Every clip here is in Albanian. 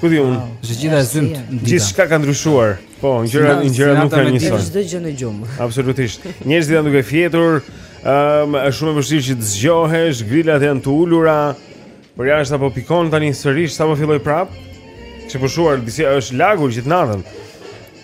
Ku di unë? Është gjithë e zymtë. Gjithçka ka ndryshuar. Po, gjëra gjëra nuk janë njësoj. Është çdo gjë në gjumë. Absolutisht. Njerëzit janë duke fjetur, ëm është shumë e vështirë që të zgjohesh, grilat janë të ulura. Por jashtë po pikon tani sërish sapo filloi prapë. Kishte pushuar disi është lagur gjithë natën.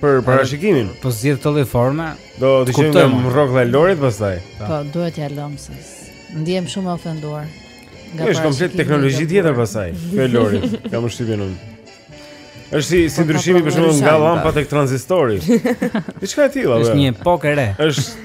Për parashikimin. Po zgjidh këtë lloj forme. Do të shkojmë në rrok dhe Lorit pastaj. Po, po duhet t'ia lëmë se. Ndihem shumë ofenduar. Nga parashikimi. Është komplet teknologji tjetër pastaj. Për Lorin, kam përshtypjen unë. Është si si po, ndryshimi për shembull nga llamba tek tranzistori. Diçka e tillë. Është një epokë e re. Është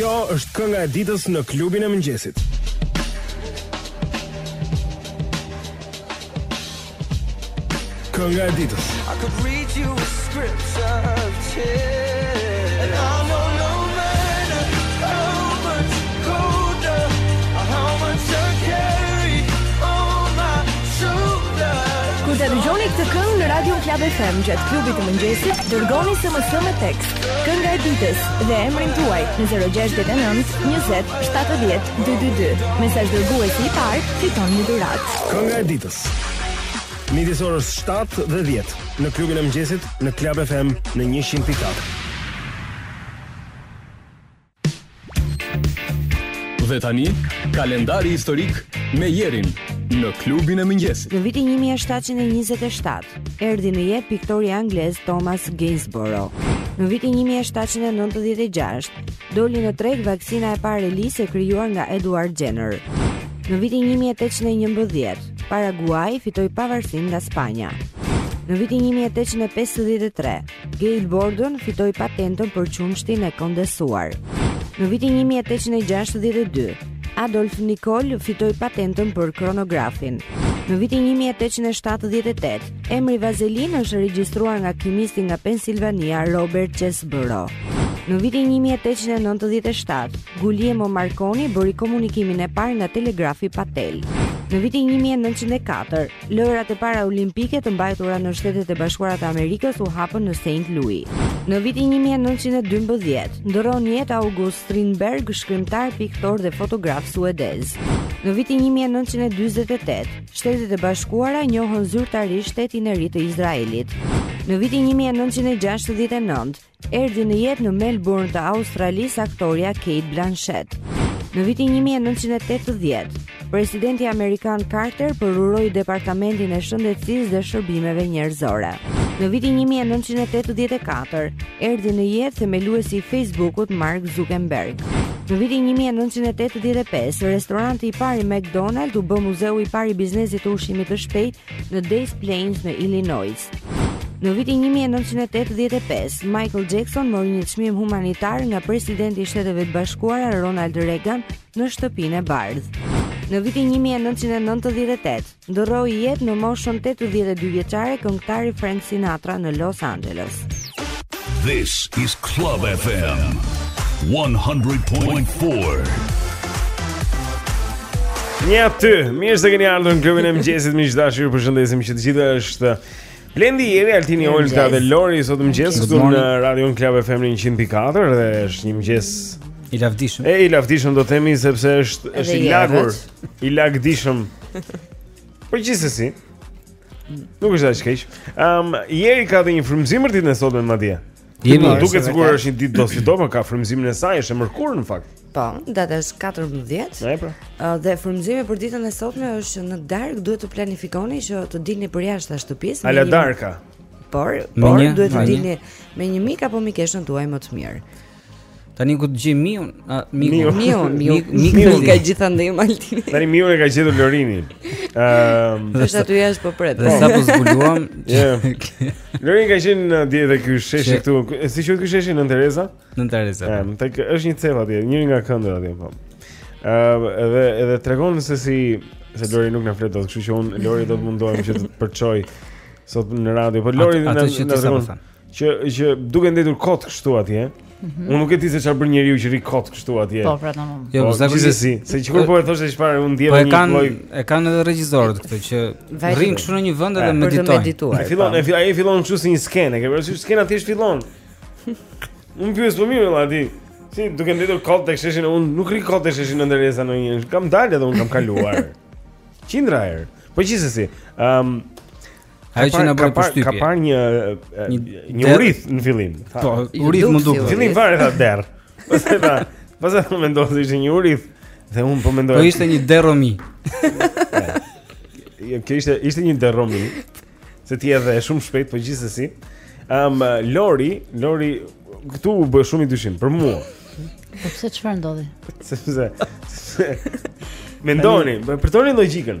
Kjo është kënga e ditës në klubin e mëngjesit. Kënga e ditës. I could read you a scripture. Kur ta dëgjoni këtë këngë në Radio Club FM gjatë klubit të mëngjesit, dërgoni SMS me tekst, kënga e ditës dhe emrin tuaj në 069 20 70 222. Mesazh dërguesi i parë fiton një dhuratë. Kënga e ditës. Midis orës 7 dhe 10 në klubin e mëngjesit në Club FM në 100.4. Dhe tani, kalendari historik me Jerin në klubin e mëngjesit. Në vitin 1727, erdhi në jetë piktori anglez Thomas Gainsborough. Në vitin 1796, doli në treg vaksina e parë e lisë e krijuar nga Edward Jenner. Në vitin 1811, Paraguai fitoi pavarësinë nga Spanja. Në vitin 1853, Gail Borden fitoi patentën për qumështin e kondensuar. Në vitin 1862, Adolf Nikol fitoi patentën për kronografin. Në vitin 1878, Emri Vazelin është regjistruar nga kimisti nga Pensilvania, Robert Chesebrough. Në vitin 1897, Guglielmo Marconi bëri komunikimin e parë nga telegrafi pa tel. Në vitin 1904, lojërat e para olimpike të mbajtura në Shtetet e Bashkuara të Amerikës u hapën në St. Louis. Në vitin 1912, ndërron jetë August Strindberg, shkrimtar, piktor dhe fotograf suedez. Në vitin 1948, Shtetet e Bashkuara njohën zyrtarisht shtetin e ri të Izraelit. Në vitin 1969, erdhi në jetë në Melbourne të Australisë aktorja Cate Blanchett. Në vitin 1980, presidenti amerikan Carter përuroi Departamentin e Shëndetësisë dhe Shërbimeve Njerëzore. Në vitin 1984, erdhi në jetë themeluesi i Facebookut Mark Zuckerberg. Në vitin 1985, restoranti i parë McDonald's u bë muzeu i parë i biznesit të ushqimit të shpejtë në Des Plaines në Illinois. Në vitin 1985, Michael Jackson mori një çmim humanitar nga presidenti i Shteteve të Bashkuara Ronald Reagan në Shtëpinë e Bardhë. Në vitin 1998, Ndërroi jetë në moshën 82 vjeçare këngëtari Frank Sinatra në Los Angeles. This is Club FM 100.4. Një aty, mirë se keni ardhur në klubin e mëngjesit, miq të dashur, ju përshëndesim që të gjithë është Blendi Jeri, Altini Olta dhe Lori sot mëngjes këtu në Radio Club FM 100.4 dhe është një mëngjes i lavdishëm. E i lavdishëm do themi sepse është është i lagur. I lagdishëm. Po gjithsesi. Nuk është as keq. Ehm, um, Jeri ka dhënë një frymëzim për ditën e sotme madje. Jemi po, duket sikur është një ditë dosido, por ka frymëzimin e saj, është e mërkurë në fakt. Po, data është 14. Ne pra. Dhe frymëzimi për ditën e sotme është në darkë duhet të planifikoni që të dilni për jashtë shtëpisë. Ala darka. Por, por duhet të dilni me një mik apo mikeshën tuaj më të mirë. Tani ku të gjej Miun, Miu, Miu, Miu, Miu ka gjithandej Altin. Tani Miu e ka gjetur Lorini. Ëm, ehm, është aty jashtë po pret. Dhe sapo zbuluam. Lorini ka qenë në, dje te ky sheshi këtu. Si quhet ky sheshi Nënë Tereza? Nënë Tereza. Ëm, ehm, tek është një cep atje, njëri nga këndet atje po. Ëm, ehm, edhe edhe tregon se si se Lori nuk na flet dot, kështu që unë Lori do të mundohem që të përçoj sot në radio. Po Lori na na tregon. Që që duke ndejtur kot kështu atje. Mm -hmm. Unë nuk e di se çfarë bën njeriu që rri kot kështu atje. Po, pra tamam. Jo, po, zakonisht se si, se sikur po e thoshë se çfarë unë ndjeva po një lloj. Po e kanë e kanë edhe regjisorët këtë që rrin kështu në një vend dhe meditojnë. E fillon, e ai fillon kështu si një skenë, ke parasysh skena thjesht fillon. Unë pyes po mirë valla ti. Si duke ndejtur kot tek sheshi, unë nuk rri kot tek sheshi Nënë Tereza në një. Kam dalë dhe unë kam kaluar. Qindra herë. Po gjithsesi, ëm um, Ajo që na bëri përshtypje. Ka parë një një urith në fillim. Po, urith më duket. Fillim varet atë derr. Pastaj pa. Pastaj po mendoj se ishte një urith dhe unë po mendoj. Po ishte një derromi. Jo, kjo ishte ishte një derromi. Se ti edhe shumë shpejt po gjithsesi. Ëm um, Lori, Lori këtu u bë shumë i dyshimtë për mua. Po pse çfarë ndodhi? Sepse mendoni, përdorni logjikën.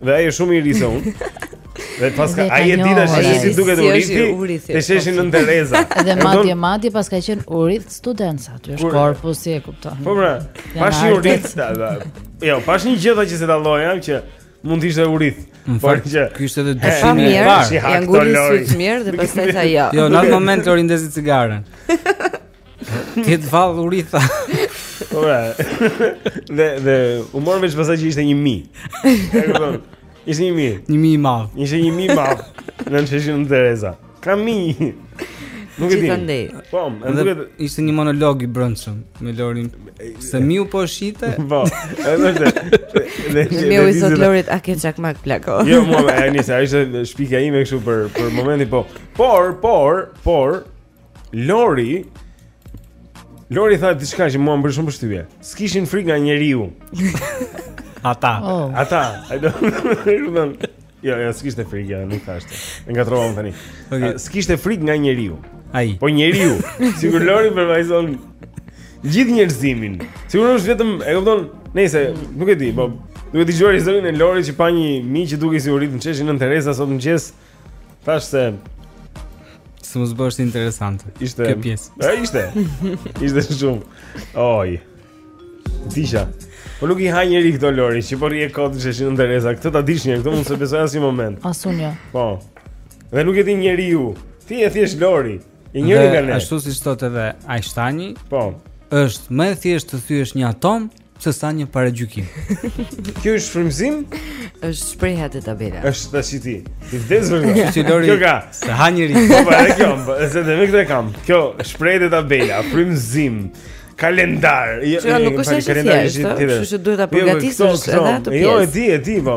Dhe ai është shumë i ri se unë. Dhe paska ai e dinte se si duket urithi. Te sheshi Nënë Tereza. Dhe madje madje paska qenë urith student se aty është korpusi e kupton. Po pra, pashë një urith. Jo, pashë një gjë që s'e dalloja që mund të ishte urith. Por që ky ishte edhe dyshimi i parë. Ia nguli sytë mirë dhe pastaj tha jo. Jo, në atë moment Lori ndezi cigaren. Të jetë vallë urith tha. Po pra. Dhe dhe u mor vesh pastaj që ishte një mi. E kupton? Ishte një mi. Një mi i madh. Ishte një mi i madh. Në sheshin Nënë Tereza. Ka mi. Nuk e di. Po, edhe ishte një monolog i brendshëm me Lorin. Se miu po shihte. Po. Edhe se. Dhe miu i thotë Lorit a ke çakmak plako. Jo, mua, ai nisi, ai ishte shpikja ime kështu për për momentin, po. Por, por, por, Lori Lori tha diçka që mua më bën shumë përshtypje. S'kishin frikë nga njeriu. Ata. Oh. Ata. Ai do. Jo, jo, s'kishte frikë, ja, nuk tha ashtu. E ngatërrova tani. Okay. S'kishte frikë nga njeriu. Ai. Po njeriu. Sikur Lori përfaqëson gjithë njerëzimin. Sikur është vetëm, e kupton? Nëse nuk e di, po duhet të dëgjoj historinë e Lorit që pa një mi që dukej si urith në sheshin Nënë Tereza sot mëngjes. Në Thashë se se mos bëhesh interesant Ishte Kjo pjesë E ishte Ishte shumë Oj Disha Po nuk i ha njeri këto Lori Që po rrije kot në sheshin Nënë Tereza Këtë ta dish një Këtë unë s'e besoj asnjë moment As unë jo Po Dhe nuk je ti njeriu Ti je thjesht Lori Je njëri nga ne Ashtu siç thotë edhe Einsteini Po është më e thjeshtë të thyesh një atom Sesa një paragjykim. Kjo është frymëzim? Është shprehje tabele. Është tash i ti. Ti vdes për këtë. Ti Lori. Kjo ka. S'e ha njeri. Po pa e kjo, se dhe vetë kam. Kjo shprehje tabele, frymëzim. Kalendar. Jo, nuk është e thjeshtë. Kështu që duhet ta jo, përgatisësh edhe atë pjesë. Jo, e di, e di, po.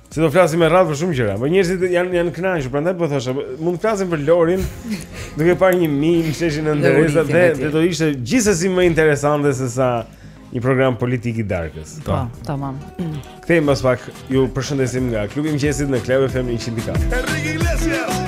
Se do flasim me radhë për shumë gjëra, por njerëzit janë janë kënaqur, prandaj po thosha, mund të flasim për Lorin, duke parë një mi në sheshin Nënë Tereza dhe dhe do ishte gjithsesi më interesante se sa një program politik i darkës. Po, po. tamam. Kthehemi pas pak, ju përshëndesim nga klubi i mëngjesit në Club FM 104. Enrique Iglesias.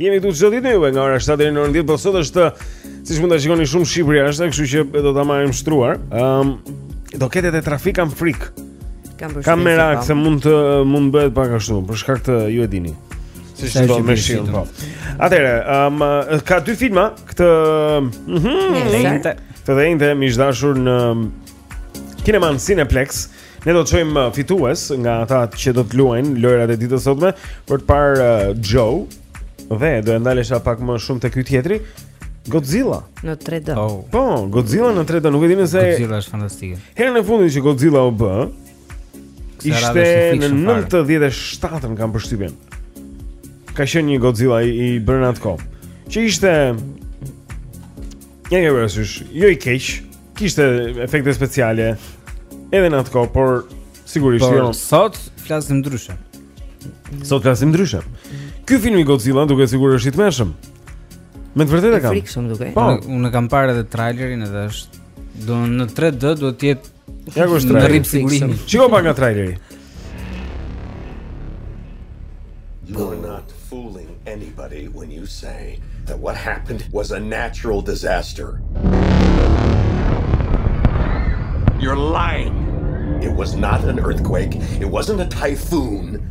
Jemi këtu çdo ditë me ju nga ora 7 deri në orën 10, por sot është siç mund ta shikoni shumë shi përjashta, kështu që do ta marrim shtruar. Ëm um, do ketë edhe trafik kam frikë. Kam bërë. Kam merak po. se mund të mund bëhet pak ashtu, për shkak të ju e dini. Si është do me shiun po. Atëherë, ëm um, ka dy filma këtë mhm. Mm të enjte miq të dashur në kinemanë Cineplexx. Ne do të çojmë uh, fitues nga ata që do të luajnë lojërat e ditës sotme për të parë uh, Joe dhe do ndalesha pak më shumë te ky tjetri Godzilla në 3D. Oh. Po, Godzilla në 3D, nuk e di nëse Godzilla është fantastike. Herën e fundit që Godzilla u bë, ishte në 97-ën kam përshtypjen. Ka qenë një Godzilla i, i bërë në atë kohë, që ishte E ke parasysh, jo i keq, kishte efekte speciale edhe në atë kohë, por sigurisht por, jo. Sot flasim ndryshe. Sot flasim ndryshe. Ky film i Godzilla duket sigurisht është i tmerrshëm. Me të vërtetë kam. I frikshëm duket. Po, unë kam parë edhe trailerin edhe është do në 3D duhet të jetë Ja ku është traileri? Shiko pak nga traileri. not fooling anybody when you say that what happened was a natural disaster. You're lying. It was not an earthquake. It wasn't a typhoon.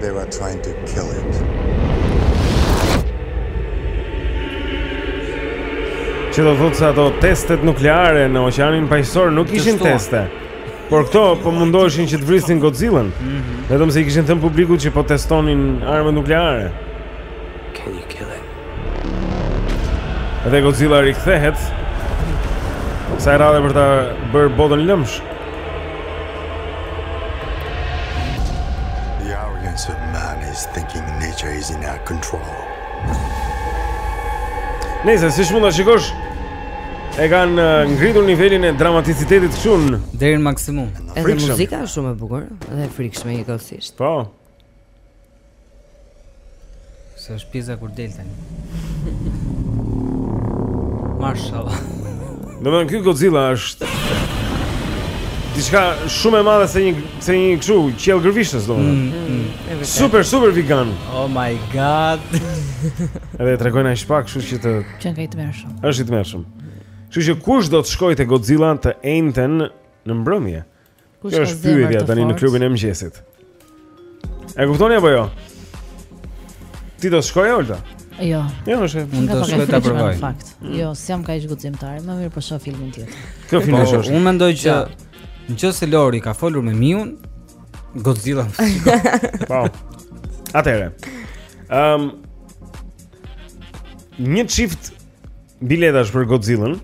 They were trying to kill it. Që do thotë se ato testet nukleare në oqeanin paqësor nuk ishin teste. Por këto po mundoheshin që të vrisnin Godzilla-n. Mm -hmm. Vetëm se i kishin thënë publikut që po testonin armët nukleare. Can you kill it? Edhe Godzilla rikthehet. Kësaj radhe për ta bërë botën lëmsh. The arrogance of man is thinking nature is in our control. Në se siç mund ta shikosh, e kanë uh, ngritur nivelin e dramaticitetit këtu deri në maksimum. Edhe muzika është shumë e bukur dhe e frikshme njëkohësisht. Po. Se është pjesa kur del tani. Mashallah. Domethënë ky Godzilla është diçka shumë e madhe se një se një kështu qiell gërvishtës domethënë. Mm, mm, mm, mm super super vegan. Oh my god. Edhe e tregojnë aq pak, kështu që të Qenka i tmerrshëm. Është i tmerrshëm. Kështu që kush do të shkojë te Godzilla të enjten në mbrëmje? Kush ka zemër të fortë? Kjo është pyetja tani në klubin e mëngjesit. E kuptoni apo jo? Ti do të shkosh Olta? Jo. Jo, është. Unë do të shkoj ta provoj. Në fakt. Mm. Jo, s'jam kaq guximtar, më mirë po shoh filmin tjetër. Ky film po, është. Unë mendoj që nëse Lori ka folur me Miun, Godzilla. Po. Atëherë. Ehm Një çift biletash për Godzilla-n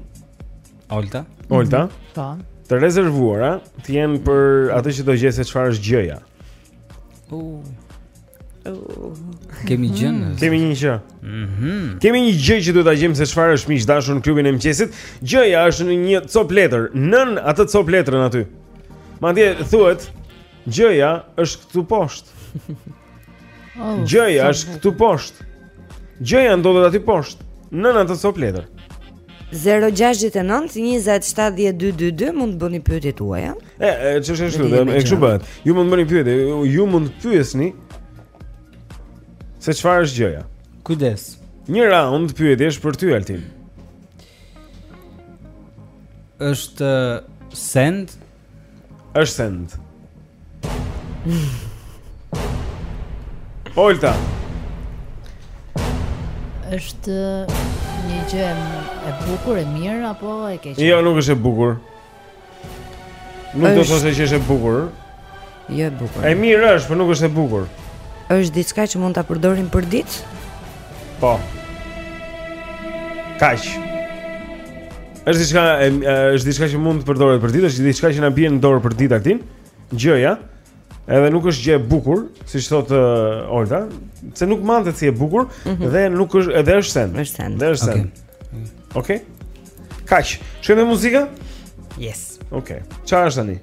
Olta. Olta. Mhm. Po. Të rezervuara të jenë për mhm. atë që do gjej se çfarë është gjëja. U. Kemi gjën. Mhm. Kemi një gjë. Mhm. Kemi një gjë që duhet ta gjejmë se çfarë është miq të dashur në klubin e mëngjesit. Gjëja është në një copë letër, nën atë copë letrën aty. Madje thuhet gjëja është këtu poshtë. Oh, Gjëja është këtu poshtë. Gjëja ndodhet aty poshtë. Nën atë copë letër. 0-6-9-27-12-2 Mund të bëni pyetjet tuaja E, e, që është është dhe, e kështu bëhet Ju mund të bëni pyetje, ju mund të pyesni Se çfarë është gjëja Kujdes Një raund pyetjesh për ty, Altin është send Është send. Olta. Është një gjë e bukur e mirë apo e keq? Jo, nuk është e bukur. Nuk është... do të thosha që është e bukur. Jo e bukur. E mirë është, por nuk është e bukur. Është diçka që mund ta përdorim përditë? Po. Kaq? Është diçka është diçka që mund të përdoret përditë, është diçka që na bie në dorë përditë, Altin. Gjëja, edhe nuk është gjë e bukur, siç thotë uh, Olta, se nuk e mante si e bukur mm -hmm. dhe nuk është edhe është send. Është send. Dhe është send. Okej. Okay. Okay. Kaq? Shkojmë me muzikë? Yes. Okej. Okay. Çfarë është tani?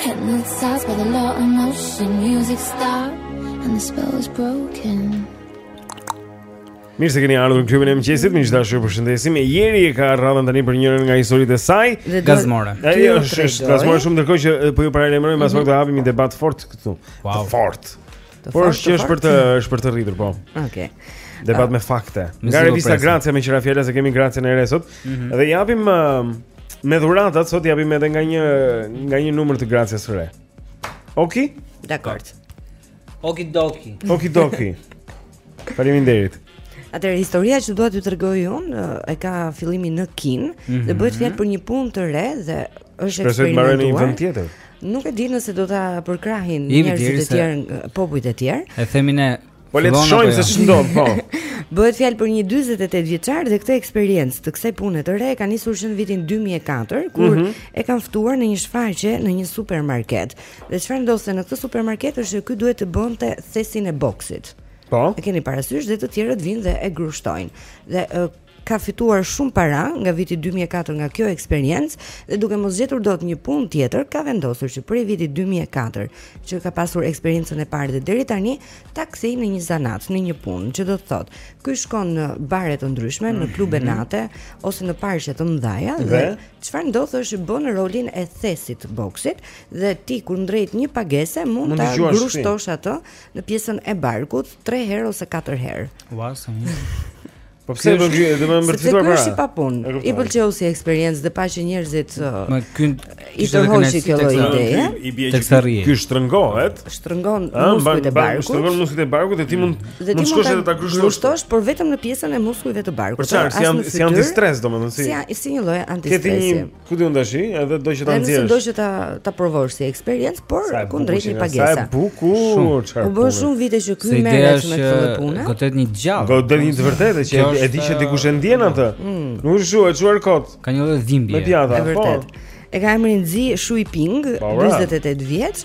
Hypnotized by the law of motion, music stop, and the spell is broken. Mirë se keni ardhur në klubin e mëngjesit, miq të dashur, ju përshëndesim. Jeri e ka radhën tani për njërën nga historitë e saj. Gazmore. Ai është është gazmore shumë ndërkohë që po ju paralajmëroj mbas pak do hapim një debat fort këtu. Wow. Fort. Të Por është që është për të është për të rritur, po. Okej. Okay. Debat uh, me fakte. Nga revista Grazia meqë ra fjala se kemi Grazian e re sot. Mm -hmm. Dhe japim uh, me dhuratat sot japim edhe nga një nga një numër të Grazias së re. Okej? Okay? Dakord. Okej doki. Okej doki. Faleminderit. Atëherë historia që dua t'ju tregoj unë e ka fillimin në Kinë mm -hmm. dhe bëhet fjalë për një punë të re dhe është eksperimentuar. Shpresoj të mbarojë në një vend tjetër. Nuk e di nëse do ta përkrahin njerëzit e tjerë, popujt e tjerë. E themi ne. Po le të shohim se ç'ndodh, jo? po. Bëhet fjalë për një 48 vjeçar dhe këtë eksperiencë të kësaj pune të re ka nisur që në vitin 2004 kur mm -hmm. e kanë ftuar në një shfaqje në një supermarket. Dhe çfarë ndodhte në këtë supermarket është që ky duhet të bënte thesin e boksit. Po. E keni parasysh dhe të tjerët vijnë dhe e grushtojnë. Dhe ka fituar shumë para nga viti dy mijë e katër nga kjo eksperiencë dhe duke mos gjetur dot një punë tjetër ka vendosur që prej vitit dy mijë e katër që ka pasur eksperiencën e parë dhe deri tani ta kthejë në një zanat, në një punë, që do të thotë, ky shkon në bare të ndryshme, në mhm. klube nate ose në parqe të mëdha dhe çfarë ndodh është bën rolin e thesit të boksit dhe ti kundrejt një pagese mund ta grushtosh atë në pjesën e barkut 3 herë ose 4 herë. Ua, sa mirë. Po pse do të, domethënë për të fituar para. Sepse pa punë. I pëlqeu si eksperiencë dhe pa që njerëzit. Uh, më kyn i tërhoqi kjo lloj ideje. I bie që ky shtrëngohet. Shtrëngon muskujt e barkut. Shtrëngon muskujt e barkut dhe ti mund mm. mund shkosh edhe ta grushtosh, por vetëm në pjesën e muskujve të barkut. Por çfarë, si janë si janë distres domethënë si. Si si një lloj antistresi. Ku di unë tashi, edhe do që ta nxjerrësh. Nëse do që ta ta provosh si eksperiencë, por kundrejt një pagese. Sa e bukur, çfarë. U bënë shumë vite që ky merret me këtë punë. Godet një të gjallë. Godet një të vërtetë që e di që dikush e ndjen atë. Mm. Nuk është e çuar kot. Ka një lloj dhimbje. Me pjata, vërtet. E ka emrin Zi Shui Ping, 48 po, vjeç.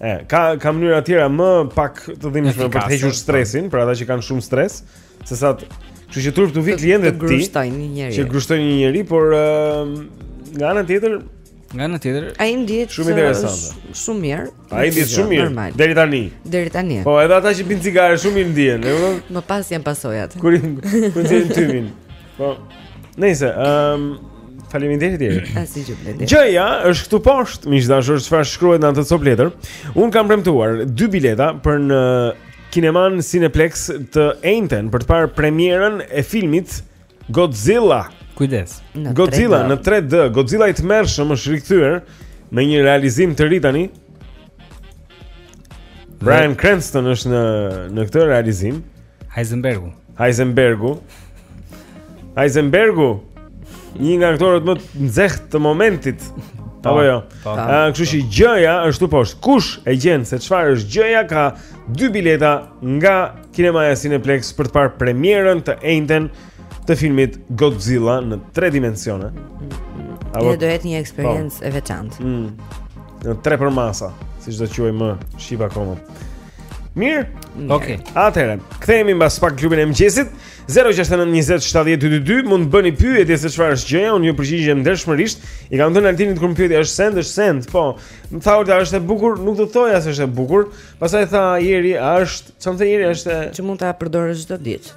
E, ka ka mënyra tjera më pak të dhimbshme për të hequr po. stresin, për ata që kanë shumë stres, se sa kështu që turp t'u vijë klientëve të tij. Grushtojnë një njeri. Që grushtojnë një njeri, por uh, nga ana tjetër, nga ana tjetër, ai ndihet shumë interesant. Shumë mirë. Ai ndihet shumë mirë. Normal. Deri tani. Deri tani. Po, edhe ata që pinë cigare shumë mirë ndihen, e kupton? Më pas janë pasojat. Kur kur nxjerrin tymin. Po. Nëse, ehm, um, faleminderit Eri. Asi që bletë. Gjëja është këtu poshtë, miq të dashur, është çfarë shkruhet në atë copë letër. Unë kam premtuar dy bileta për në kinemanë Cineplex të enjten për të parë premierën e filmit Godzilla. Godzilla. Në Godzilla 3D. në 3D, Godzilla i tmerrshëm është rikthyer me një realizim të ri tani. Bryan Cranston është në në këtë realizim. Heisenbergu. Heisenbergu. Heisenbergu. Një nga aktorët më të nxehtë të momentit. Apo jo. Po. Kështu që gjëja është këtu poshtë. Kush e gjen se çfarë është gjëja ka dy bileta nga kinemaja Cineplex për të parë premierën të enjten të filmit Godzilla në tre dimensione. Apo do jetë një eksperiencë po. e veçantë. Mm. Në tre përmasa, siç do ta quajmë më shqip akoma. Mirë. Okej. Okay. Atëherë, kthehemi mbas pak në klubin e mëngjesit. 0692070222 mund të bëni pyetje se çfarë është gjëja, unë ju përgjigjem ndershmërisht. I kam thënë Altinit kur më pyeti, është send, është send. Po, më tha Urta është e bukur, nuk do të thoja se është e bukur. Pastaj tha Eri, a është, çfarë the Eri, është që mund ta përdorësh çdo ditë.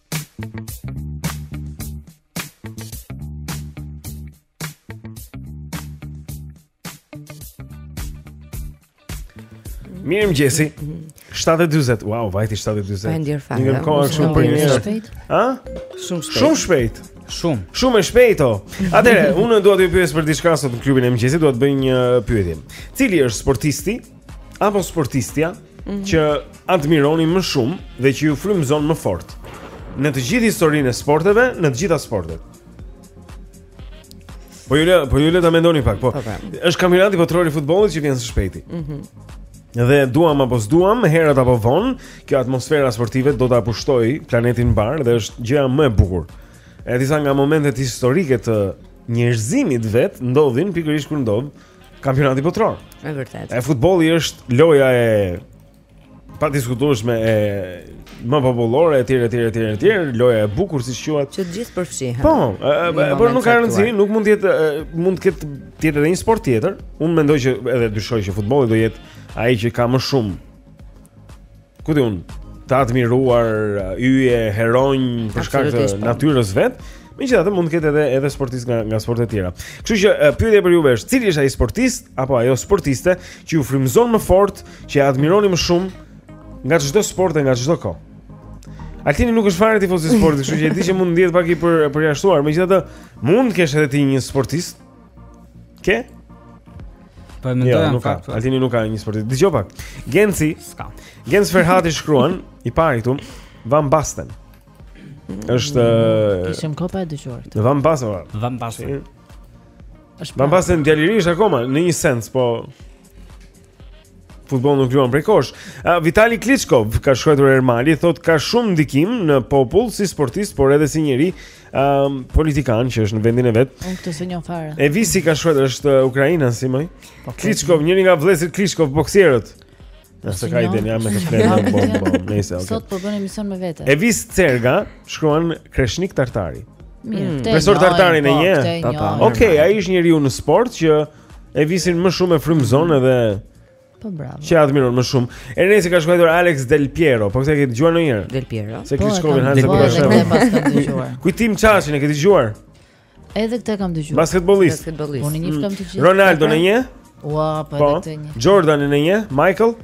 Mirëmëngjesi 7.20 Wow, vajti 7.20 Pa ndjerë fare Një kohë shumë për një shpejt Ha? Shumë shpejt Shumë shpejt Shumë Shumë e shpejt o Atere, unë dua t'ju pyes për diçka sot në klubin e mëngjesit Dua të bëj një pyetje Cili është sportisti apo sportistja mm -hmm. që admironi më shumë dhe që ju frymëzon më fort në të gjithë historinë e sporteve, në të gjitha sportet. Po ju le, po ju le ta mendoni pak, po. Okay. Po, është kampionati botëror i futbollit që vjen së shpejti. Mhm. Mm Dhe duam apo s'duam, herët apo vonë, kjo atmosfera sportive do ta pushtojë planetin mbarë dhe është gjëja më e bukur. E disa nga momentet historike të njerëzimit vetë ndodhin pikërisht kur ndodh Kampionati botëror. Është vërtetë. E futbolli është loja e padiskutueshme e më popullore etj etj etj etj, loja e bukur siç quhet. Që të gjithë përfshihen. Po, por nuk ka rëndësi, nuk mund të jetë mund të ketë të jetë edhe një sport tjetër. Unë mendoj që edhe dyshoj që futbolli do jetë ai që ka më shumë kuti, unë të admiruar uh, yje heronj për shkak të po. natyrës vet. Megjithatë mund të ketë edhe edhe sportistë nga nga sporte të tjera. Kështu që uh, pyetja për juve është, cili është ai sportist apo ajo sportiste që ju frymëzon më fort, që e admironi më shumë nga çdo sport e nga çdo kohë? Altini nuk është fare tifoz i sportit, kështu që e di që mund të ndihet pak i për përjashtuar, megjithatë mund të kesh edhe ti një sportist Ke? Po e mendoj jo, nuk ka. Altini nuk ka një sportist. Dëgjo pak. Genci. S'ka. Genc Ferhati shkruan, i pari këtu, Van Basten. Është mm, Kishim kohë pa e dëgjuar. Van Basten. Van Basten. Është Van Basten gjallë është akoma në një sens, po futboll nuk luan prej kohësh. Uh, Vitali Klitschko ka shkruar Ermali, thotë ka shumë ndikim në popull si sportist, por edhe si njeri, um, politikan që është në vendin e vet. Unë këtë s'e njoh fare. Evisi ka shkruar është Ukraina si më. Po, Klitschko, njëri nga vëllezërit Klitschko boksierët. Nëse s'ka ide, jam me të flenë në bomë, bomë, nëjse, ok. Sot po bënë emision me vete. Evis Cerga, shkruan Kreshnik Tartari. Mirë, mm. Profesor Tartarin e po, njeh. Okej, ai është njeriu në sport që Evisin më shumë e frymëzon edhe Po bravo. Që e admiron më shumë. Ernesi ka shkruar Alex Del Piero, po këtë e ke dëgjuar ndonjëherë? Del Piero. Se po, Kriçkovin hanë po, të bashkë. Kujtim Çaçin e ke dëgjuar? Edhe këtë kam dëgjuar. Basketbollist. Basketbollist. Unë një kam të gjithë. Ronaldon e njeh? Ua, po, po. edhe këtë e njoh. Jordanin e njeh? Michael?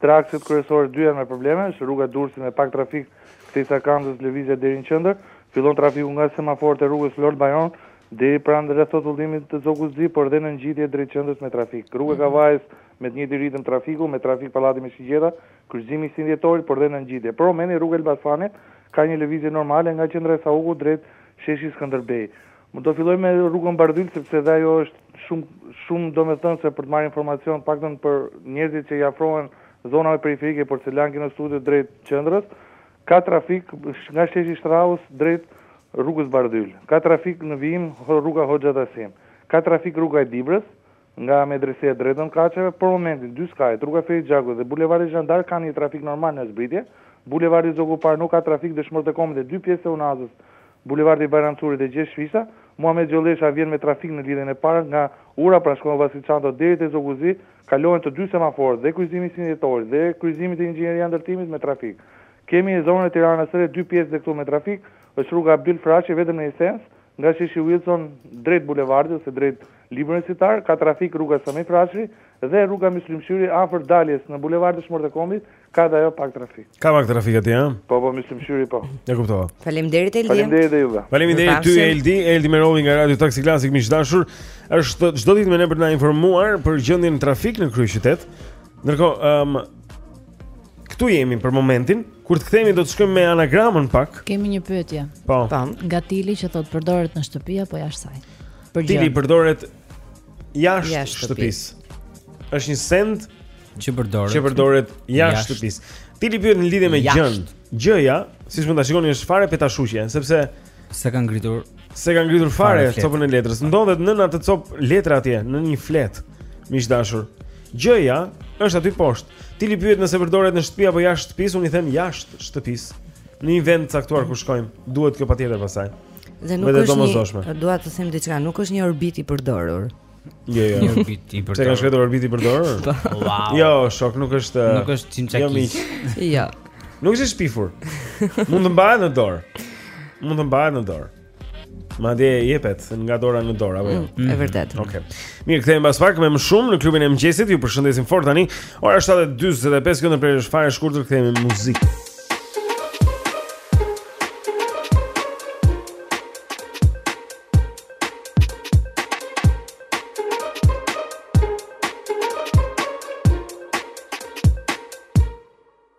Tre akset kryesore dy janë me probleme, është rruga e Durrësit me pak trafik te Casa Italia, lëvizja deri në qendër, fillon trafiku nga semaforët e rrugës Lord Byron deri pranë rrethrrotullimit të Zogut të Zi por dhe në ngjitje drejt qendrës me trafik, rruga e Kavajës me të njëjtin ritëm trafiku me trafik pallati me shigjeta, kryqëzimi i 21 Dhjetorit por dhe në ngjitje. Për momentin rruga e Elbasanit ka një lëvizje normale nga qendra e Saukut drejt sheshit Skënderbej. Mund ta filloj me rrugën Bardhyl sepse dhe ajo është shumë shumë domethënëse për të marrë informacion, të paktën për njerëzit që i afrohen zonave periferike Porcelan, Kinostudio drejt qendrës, ka trafik nga sheshi Shtraus drejt rrugës Bardhyl, ka trafik në vijim rruga Hoxha Tahsin, ka trafik rruga e Dibrës, Nga Medresia drejt Unë Kaqeve, për momentin, dy skajet, Rruga Ferit Xhajko dhe Bulevardi Zhan d'Ark ka një trafik normal në zbritje, Bulevardi Zogu i Parë nuk ka trafik, Dëshmorët e Kombit dhe dy pjesë të Unazës, Bulevardi Bajram Curri dhe Gjergj Fishta, Muhamet Gjollesha vjen me trafik në lidhjen e parë nga ura pranë shkollës Vasil Shanto deri te Zogu i Zi, kalohen të dy semaforët dhe kryqëzimi i 21 Dhjetorit dhe kryqëzimi te Inxhinieria e Ndërtimit me trafik. Kemi zonën e Tiranës së re dy pjesë dhe këtu me trafik, është rruga Abdyl Frashëri vetëm në një sens, Nga sheshi Wilson drejt bulevardit ose drejt Librit Universitar ka trafik rruga Sami Frashëri dhe rruga Myslym Shyri afër daljes në bulevardin Dëshmorët e Kombit ka dhe ajo pak trafik. Ka pak trafik atje, ëh? Po, po Myslym Shyri po. E kuptova. Faleminderit Eldi. Faleminderit dhe juve. Faleminderit ty Eldi, Eldi Merovi nga Radio Taxi Classic miq të dashur. Është çdo ditë me ne për të na informuar për gjendjen e trafikut në kryeqytet. Ndërkohë, ëm um, Këtu jemi për momentin, kur të kthehemi do të shkojmë me anagramën pak. Kemi një pyetje. Po. po. Nga Tili që thotë përdoret në shtëpi apo jashtë saj? Për Tili përdoret jashtë jashtë shtëpisë. Është një send që përdoret që përdoret jashtë shtëpisë. Tili pyet në lidhje me gjënë. Gjëja, siç mund ta shikoni, është fare petashuqe, sepse s'e kanë ngritur, s'e kanë ngritur fare copën e letrës. Ndodhet nën atë copë letra atje, në një fletë. Miq të dashur, gjëja është aty poshtë. Tili pyet nëse përdoret në shtëpi apo jashtë shtëpisë, unë i them jashtë shtëpisë. Në një vend të caktuar ku shkojmë, duhet kjo patjetër pastaj. Dhe nuk është e domosdoshme. Dua të them diçka, nuk është një orbit i përdorur. Jo, jo, orbit i përdorur. Se kanë shkruar orbit i përdorur? Wow. Jo, shok, nuk është. Nuk është çamçakiz. Jo, miq. Jo. Nuk është e shpifur. Mund të mbahet në dorë. Mund të mbahet në dorë. Madje jepet nga dora në dorë apo jo? Mm, e vërtetë. Mm, okej. Okay. Mirë, kthehemi pas pak me më shumë në klubin e mëngjesit. Ju përshëndesim fort tani. Ora është 7:45, kjo ndërprerje është fare shkurtër, kthehemi me muzikë.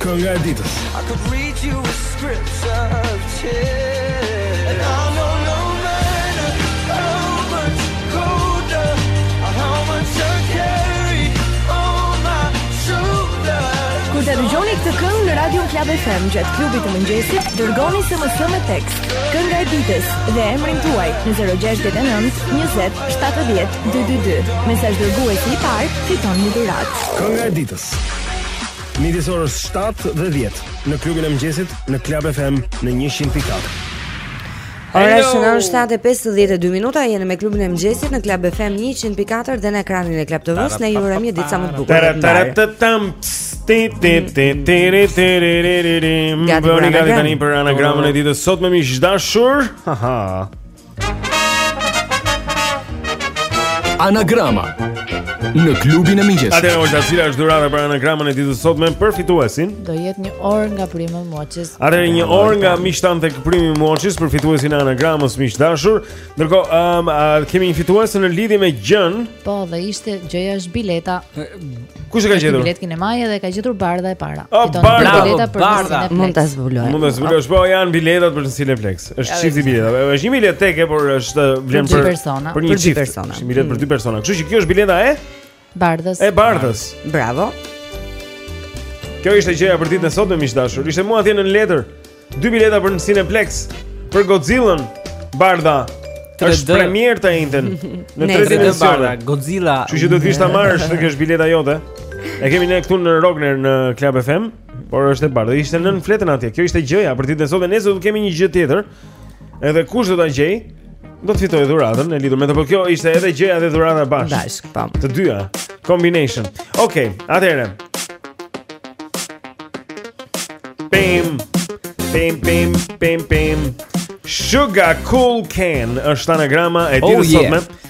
Kënga e ditës. I could read you a scripture And I know no matter how much colder Or how much I carry on my shoulder Kur të dëgjoni këtë këngë në Radio Club FM gjatë klubit të mëngjesit, dërgoni SMS me tekst Kënga e ditës dhe emrin tuaj në 069 20 70 222. Mesazh dërguesi i parë fiton një dhuratë. Kënga e ditës. Midis orës 7 dhe 10 në klubin e mëngjesit në Club FM në 100.4. Ora është në 7:52 minuta, jemi me klubin e mëngjesit në Club FM 100.4 dhe në ekranin e Club TV-s ne ju urojmë një ditë sa më të bukur. Gati për anagramën e ditës sotme miq të dashur. Haha. Anagrama në klubin e mëngjesit. Atë Olta cila është dhurata për anagramën e ditës sotme për fituesin. Do jetë një orë nga Prime Watches. Atë një orë nga Mishtan tek Prime Watches për fituesin e anagramës miq të dashur. Ndërkohë, um, kemi një fitues në lidhje me gjënë. Po, dhe ishte gjëja është bileta. Kush e ka gjetur? Biletë kinemaje dhe e ka gjetur Bardha e para. Fiton bileta për Cineplexx. Mund ta zbulosh. Mund ta zbulosh. Po janë biletat për Cineplexx. Është çift bileta. Është një biletë teke, por është vlen për dy persona. Për një çift. Persona. Është një biletë për dy persona. Kështu që kjo është bileta e Bardhës. E Bardhës. Bravo. Kjo ishte gjëja për ditën e sotme miq të dashur. Ishte mu atje nën letër. Dy bileta për në Cineplexx për Godzillën. Bardha. Është premierë të enjten në 3 ditë Bardha. Godzilla. Kështu që do të vish ta marrësh, kjo është bileta jote. E kemi ne këtu në Rogner në Club FM. Por është e bardhë, ishte nën fletën atje. Kjo ishte gjëja për ditën e sotme. Nesër do të kemi një gjë tjetër. Edhe kush do ta gjejë, do të fitojë dhuratën e lidhur me të. Por kjo ishte edhe gjëja dhe dhurata bashkë. Bashkë, po. Të dyja, combination. Okej, okay, atëherë. Pim, pim, pim, pim, pim. Shuga Kul Ken është anagrama e ditës oh, yeah. sotme.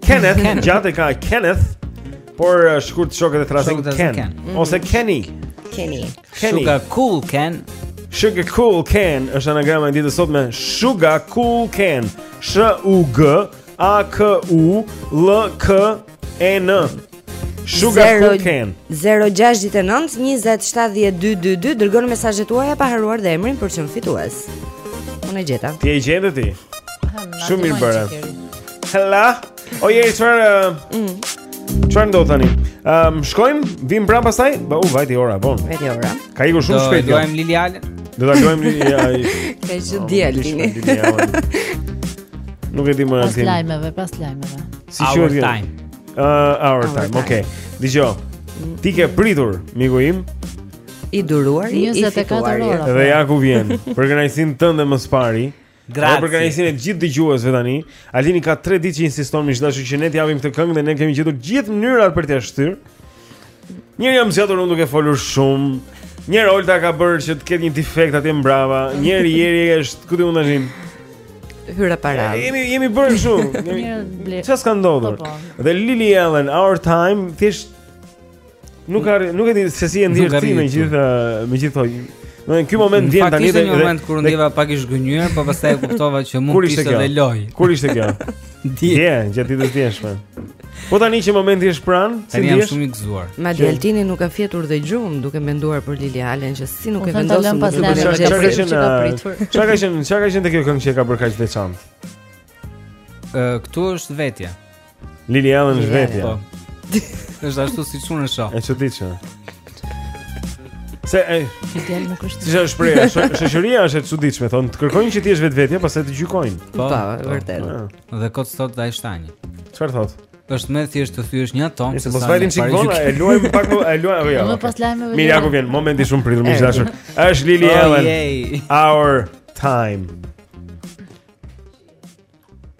Kenneth, Kenneth. gjatë e ka Kenneth, por uh, shkurt shokët e thërrasin Shokët e Ken, Ken. Mhm. ose Kenny. Kenny. Kenny. Shuga Kul Ken. Shuga Kul Ken është anagrama e ditës sotme Shuga Kul Ken. SH U G A K U L K E N. Shuga Kul Ken 0-6-9-20-72-22 Dërgoni mesazhet tuaja pa harruar dhe emrin për të qenë fitues Unë e gjeta Ti e gjen ti Shumë mirë bëre Hello Oh yeah çfarë Çfarë ndodh tani um, Shkojmë Vijmë prapë pastaj Ba u vajti ora po Vajti ora Ka ikur shumë shpejt Do luajmë Lily Allen Do ta luajmë Lily Allen Ka i që djelë Lily Allen Nuk e di më në të kemi Pas lajmeve Pas lajmeve Si që Ëh, uh, our time. Okej. Okay. Dëgjo. Ti ke pritur, miku im. I duruari, i fituar. Dhe ja ku vjen. Për kënaqësinë tënde me së pari. Grazie. Për kënaqësinë e gjithë dëgjuesve tanë. Alini ka 3 ditë që insiston me çdo kusht që ne ta japim këtë këngë dhe ne kemi gjetur gjithë mënyrat për t'ia shtyrë. Një herë jam zgjatur unë duke folur shumë. Një herë Olta ka bërë që të ketë një defekt atje mbrapa. Një herë Jeri është ku ti mund tani? Hyra para. Jemi jemi bërë shumë. Çfarë s'ka ndodhur? Po, po. Dhe Lily Allen, Our Time, thjesht nuk ka nuk e di se si e ndjen ti me gjithë me gjithë thoj. Në ky moment vjen tani dhe një moment u ndjeva pak i zhgënjyer, po pastaj e kuptova që mund të ishte dhe lojë. Kur ishte kjo? Dje, gjatë ditës së djeshme. Po tani që momenti është pranë, si ndihesh? Tani jam shumë i gëzuar. Ma Altini nuk ka fjetur dhe gjumë duke menduar për Lily Allen që si nuk e vendosën pas lënë. Çfarë ka qenë? Çfarë ka qenë? Çfarë ka qenë kjo këngë që ka bërë kaq veçantë? Ë, këtu është vetja. Lily Allen është vetja. Po. Është ashtu siç unë e shoh. Është e çuditshme. Se e fjalë nuk është. Si shprehja, shoqëria është e çuditshme, thonë, të kërkojnë që të jesh vetvetja, pastaj të gjykojnë. Po, po, po, po. vërtet. Po. Dhe kot s'thotë Ajnshtajni. Çfarë thotë? Është më e thjeshtë të thyesh një atom. Nëse mos vajti një çik vonë, e luajmë pak më, e luajmë apo jo. Më pas lajmë. Mirë, ja ku vjen momenti i shumëpritur, miq të dashur. Është Lily Allen. Our Time.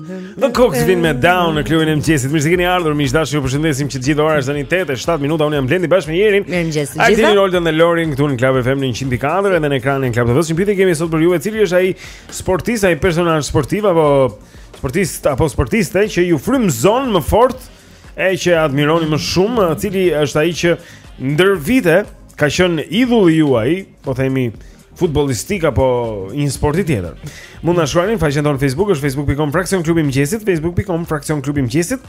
The Kooks vijnë me Down në klubin e mëngjesit. Mirë se keni ardhur. Miq të dashur, ju përshëndesim që të gjithë ora është tani 8:07 minuta. Unë jam Blendi bashkë me Jerin. Mirë mëngjes të gjithëve. Aroldin dhe Lorin këtu në Club FM në 104 edhe në ekranin Club TV. Një pyetje kemi sot për ju, cili është ai sportist, ai personazh sportiv apo sportist apo sportiste që ju frymëzon më fort e që admironi më shumë, cili është ai që ndër vite ka qenë idhulli juaj, po themi futbollistik apo një sporti tjetër. Mund na shkruani në faqen tonë Facebook, është facebook.com fraksion klubi i mëngjesit, facebook.com fraksion klubi i mëngjesit.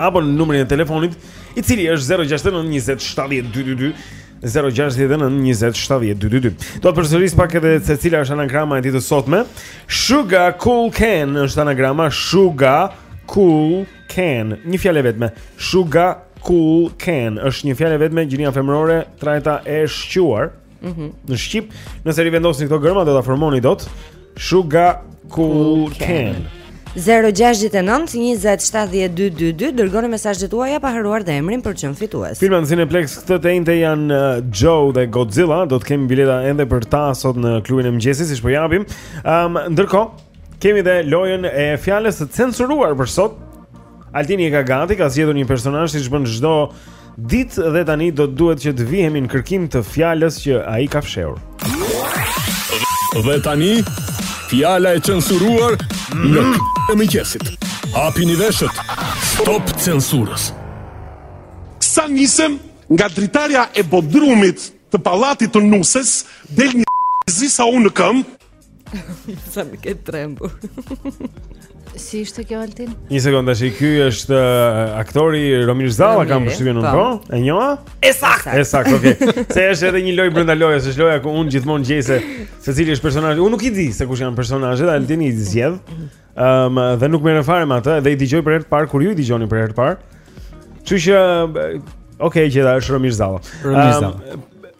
Apo në numrin e telefonit, i cili është 069 20 70 222. 069 20 70 222. Do të përsëris pak edhe se cila është anagrama e ditës së sotme. Sugar Cool Can është anagrama Sugar Cool Can. Një fjalë e vetme. Sugar Cool Can është një fjalë e vetme, gjinia femërore, trajta e shquar. Mhm. Mm në shqip, nëse rivendosni këto gërma do ta formoni dot Sugar Cool Can. 069 20 70 222 Dërgoni mesazhet tuaja pa harruar dhe emrin për të qenë fitues Filmat në Cineplexx këtë të enjte janë uh, Joe dhe Godzilla Do të kemi bileta edhe për ta sot në klubin e mëngjesit siç po japim um, Ndërkohë, kemi dhe lojën e fjalës së censuruar për sot Altini e ka gati, ka zgjedhur një personazh siç bën çdo ditë dhe tani do të duhet që të vihemi në kërkim të fjalës që ai ka fshehur. Dhe tani fjala e censuruar në klubin e mëngjesit. Hapini veshët. Stop censurës. Teksa nisem nga dritarja e bodrumit të pallatit të nuses, del një zi sa unë në këmbë, Sa më ke trembur. Si ishte kjo Altin? Një sekond tash, ky është uh, aktori Romir Zalla, kam përshtypjen unë, po? po? E njoha? E saktë. E saktë, okay. Se është edhe një lojë brenda lojës, është loja ku unë gjithmonë gjej se se cili është personazhi. Unë nuk i di se kush janë personazhet, Altin i zgjedh. Ëm um, dhe nuk merrem fare me atë, dhe i dëgjoj për herë të parë kur ju i dëgjoni për herë të parë. Kështu që okay, që është Romir Zalla. Romir Zalla. Um,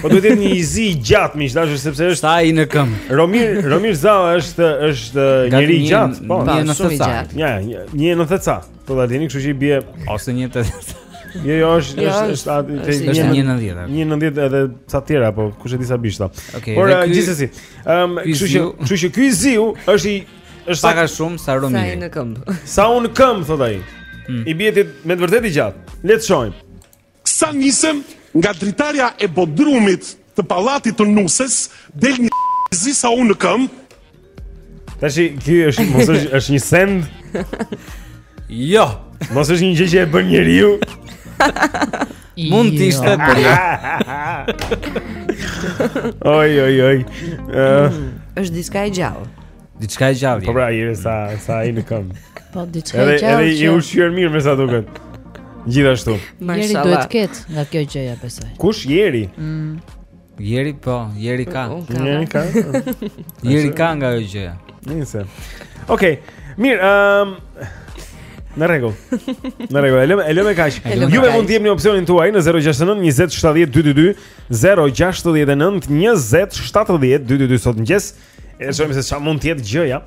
Po do të jetë një izi i gjatë miq të dashur sepse është ai në këmbë. Romir, Romir Zava është është njeri i gjatë, po. Një në theca. Ja, një në theca. Po ta dini, kështu që i bie ose një tetë Jo, jo, është jo, është është ai te një në një nëntëdhjetë. Një nëntëdhjetë edhe ca të tjera, po kush e di sa bishta. Okej. Por gjithsesi, ëm, kështu që, kështu që ky iziu është i është sa ka shumë sa Romir. Sa ai në këmbë. Sa unë në këmbë thot ai. Hmm. I bie të jetë me të vërtetë i gjatë. Le të shohim. Sa nisem nga dritarja e bodrumit të pallatit të nuses, del një i zi sa unë në këmbë. Tash ky është mos është është një send. Jo, mos është një gjë që e bën njeriu. Mund të ishte jo. po, jo. Oj oj oj. Ëh, është diçka e gjallë. Diçka e gjallë. Po pra, i sa sa ai në këmbë. Po diçka e gjallë. Edhe i ushqyer mirë me sa duket. Gjithashtu. Jeri duhet të ketë nga kjo gjëja besoj. Kush Jeri? Mm. Jeri po, Jeri ka. Jeri ka. Jeri ka nga kjo gjëja. Nice. Okej. Mirë, ehm Në rregull. Në rregull. Elëm, elëm e kaq. Ju më mund të jepni opinionin tuaj në 069 20 70 222, 069 20 70 222 sot mëngjes. E shohim se ça mund të jetë gjëja.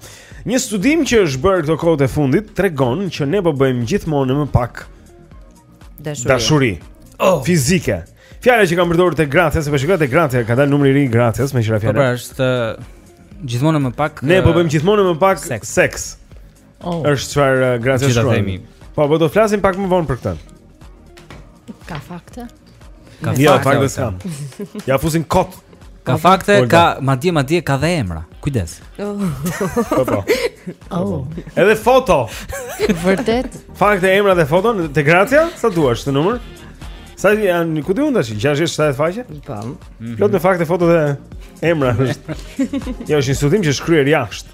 Një studim që është bërë këto kohët e fundit tregon që ne po bëjmë gjithmonë më pak dashuri. Dashuri. Oh. Fizike. Fjala që kam përdorur te Gracia, sepse shikoj te Gracia ka dalë numri i ri i Gracias me qira fjalë. Po pra është gjithmonë më pak. Ne po bëjmë gjithmonë më pak seks. seks. Oh. Është çfarë uh, Gracia shkruan. Po, po do të flasim pak më vonë për këtë. Ka fakte? Ka jo, fakte s'kam. Ja fusin kot. Ka fakte, ka madje madje ka dhe emra. Kujdes. Oh. Po po. Oh. Edhe foto. Vërtet. Fakte emra dhe foto te Gracia, sa duash të numër? Sa janë, ku di unë tash, 60 70 faqe? Po. Mhm. Plot me fakte, foto dhe emra është. Jo është një studim që është kryer jashtë.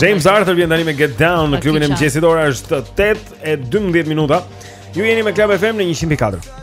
James Arthur vjen tani me Get Down në klubin e mëngjesit. Ora është 8:12 minuta. Ju jeni me Club FM në 100.4.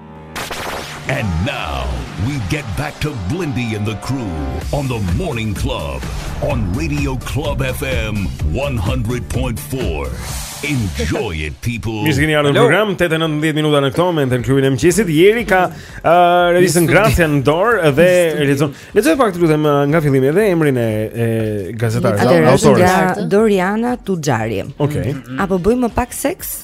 And now we get back to Blendi and the crew on the Morning Club on Radio Club FM 100.4. Enjoy it people. Mirë se keni ardhur në program 8:19 minuta në këto momente në klubin e mëngjesit. Jeri ka uh, revistën Gracia në dorë dhe lexon. Lexoje pak të lutem uh, nga fillimi edhe emrin e, e gazetarit, autorit. Doriana Tuxhari. Okej. Okay. A po bëjmë pak seks?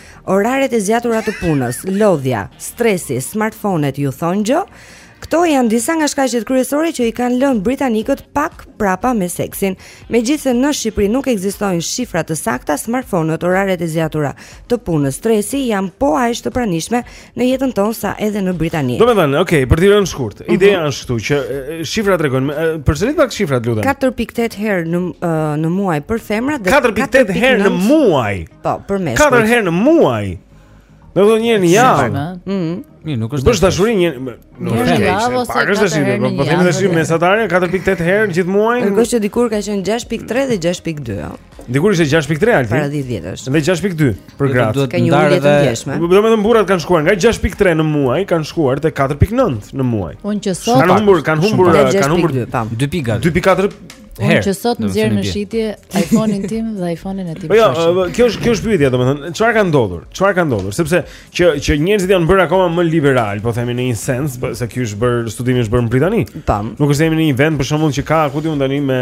Oraret e zgjatura të punës, lodhja, stresi, smartphone-et ju thonë gjë? Këto janë disa nga shkaqet kryesore që i kanë lënë britanikët pak prapa me seksin. Megjithëse në Shqipëri nuk ekzistojnë shifra të sakta, smartphone-et, oraret e zgjatura të punës, stresi janë po aq të pranishme në jetën tonë sa edhe në Britani. Domethënë, okay, për t'i rënë shkurt. Mhm. Ideja është këtu që shifrat tregojnë, përsërit pak shifrat lutem. 4.8 herë në në muaj për femrat dhe 4.8 herë në muaj. Po, për meshkujt. 4 herë në muaj. Domethënë një herë në javë. Ëh. Mhm. Mirë, nuk është. Bësh dashuri një nuk është e keq. Pak është dashuri, po po themi dashuri mesatarja 4.8 herë gjithë muajin. Nuk është që dikur ka qenë 6.3 dhe 6.2. Dikur ishte 6.3 alti. Para 10 vjetësh. Dhe 6.2 për gratë. Ka një ulje të ndjeshme. Domethënë burrat kanë shkuar nga 6.3 në muaj, kanë shkuar te 4.9 në muaj. Unë që sot kanë humbur, kanë humbur, kanë humbur 2 pika. 2.4 Unë që sot nxjerr në shitje iPhone-in tim dhe iPhone-in e tim. Po jo, kjo është kjo është pyetja domethënë, çfarë ka ndodhur? Çfarë ka ndodhur? Sepse që që njerëzit janë bërë akoma më liberalë, po themi në një sens, po se ky është bërë studimi është bërë në Britani. Nuk është themi në një vend për shembull që ka, ku diun tani me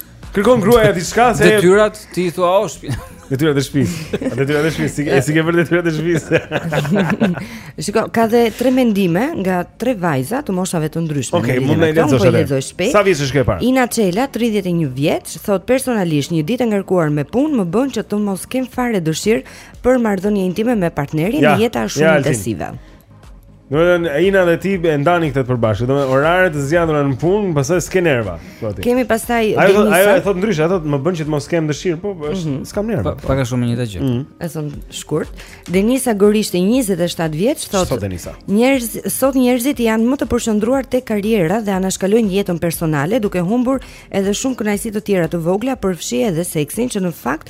Kërkon gruaja diçka se detyrat ti i thua osh. Detyrat e shtëpisë. Detyrat e shtëpisë, e s'i ke vërtet detyrat e shtëpisë. Shiko, ka dhe tre mendime nga tre vajza të moshave të ndryshme. Okej, okay, mund të lexosh po atë. Sa vjeç është kjo e para? Ina Çela, 31 vjeç, thotë personalisht një ditë e ngarkuar me punë më bën që të mos kem fare dëshirë për marrëdhënie intime me partnerin, ja, jeta shumë ja, intensive. Domethënë Ina dhe ti e ndani këtë të përbashkët. Domethënë orare të zgjatura në punë, pastaj s'ke nerva. Po ti. Kemi pastaj Denisa. Ajo ajo e thotë ndryshe, ajo më bën që të mos kem dëshirë, po është mm -hmm. s'kam nerva. Po, pak a shumë njëjta gjë. Mm -hmm. E thotë shkurt. Denisa Gorishte 27 vjeç thotë. Sot Denisa. Njerëz sot njerëzit janë më të përqendruar te karriera dhe anashkalojnë jetën personale duke humbur edhe shumë kënaqësi të tjera të vogla, përfshirë edhe seksin që në fakt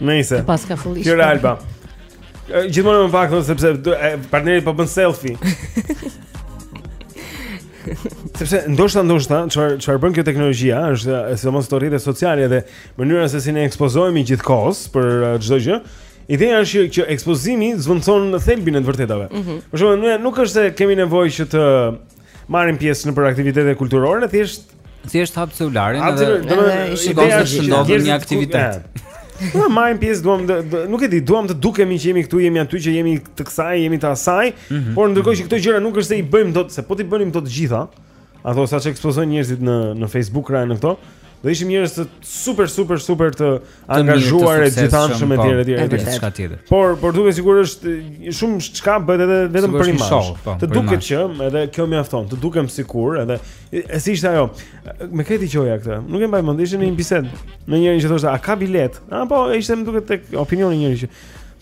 Nëse. Pas ka fëllish. Kjo Alba. Gjithmonë më pak thonë sepse partneri po bën selfie. Sepse ndoshta ndoshta çfarë çfarë bën kjo teknologjia është sidomos këto rrjete sociale dhe mënyra se si ne ekspozohemi gjithë kohës për çdo gjë. Ideja është që ekspozimi zëvendëson thelbin e të vërtetave. Mm -hmm. Për shembull nuk është se kemi nevojë që të marrim pjesë nëpër aktivitete kulturore, thjesht Thjesht hap celularin dhe domethënë shikoj se ndodh një aktivitet. Po marrim pjesë, duam nuk e di, duam të dukemi që jemi këtu, jemi aty që jemi të kësaj, jemi të asaj, mm -hmm. por ndërkohë që këto gjëra nuk është se i bëjmë dot, se po t'i bënim dot të gjitha, ato sa ç'ekspozojnë njerëzit në në Facebook-ra në këto, do ishim njerëz të super super super të angazhuar e gjithanshëm etj etj etj diçka tjetër. Por por duke... sigurisht shumë çka bëhet edhe vetëm për imazh. Po, të duket që edhe kjo mjafton, të dukem sikur edhe e si ishte ajo. Me këtë dëgjoja këtë. Nuk e mbaj mend, ishte në një bisedë me njërin që thoshte a ka bilet? Ah po, ishte më duket tek opinioni i njëri që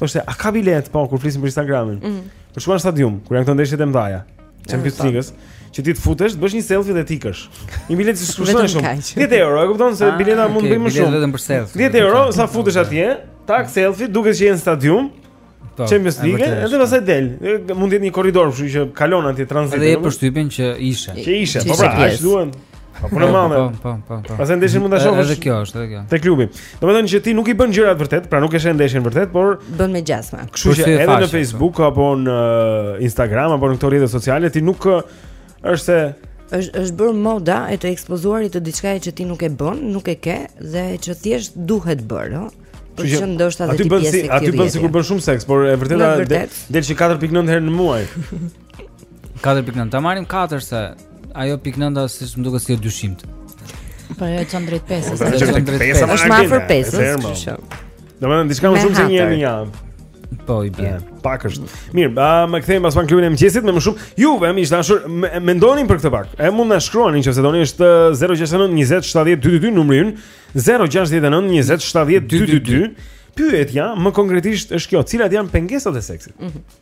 thoshte a ka bilet po kur flisim për Instagramin. Mm. Për të shkuar në stadium, kur janë këto ndeshjet e mëdha. Champions League-s, që ti të futesh, të bësh një selfie dhe të ikësh. Një bilet që kushton shumë. 10 euro, e kupton se ah, bileta mund të bëjë më shumë. Vetëm për selfie. 10 euro sa futesh atje, tak selfie, duket që je në stadium. Po, Champions League, edhe pastaj del. Mund të jetë një korridor, kështu që kalon atje tranzit. Edhe e përshtypjen që ishe. Që ishe, po pra, as duan. Po punë madhe. Po, po, po, po. Pastaj ndeshjen mund ta shohësh. Edhe kjo është, edhe kjo. Te klubi. Domethënë që ti nuk i bën gjërat vërtet, pra nuk e sheh ndeshjen vërtet, por bën me gjasme. Kështu që edhe në Facebook apo në uh, Instagram apo në këto rrjete sociale ti nuk uh, është se është është bërë moda e të ekspozuarit të diçkaje që ti nuk e bën, nuk e ke dhe që thjesht duhet bërë, ëh. Por që ndoshta dhe ti pjesë e këtij. Aty bën si, aty bën sikur bën shumë seks, por e vërteta del që 4.9 herë në muaj. 4.9. Ta marrim 4 se ajo pikë nënta si më duket si e dyshimt. Po ajo çon drejt 5-s. Po, është më afër 5-s, kështu. Domethënë diçka më shumë se një herë në javë. Po i bie. Pak është. Mirë, ba, ne kthehemi pas pak në klubin e mëngjesit me më shumë. Ju miq të dashur, mendojeni për këtë pak. E mund na shkruani nëse doni është 069 20 70 222 numri ynë. 069 20 70 222. Pyetja më konkretisht është kjo, cilat janë pengesat e seksit? Mhm.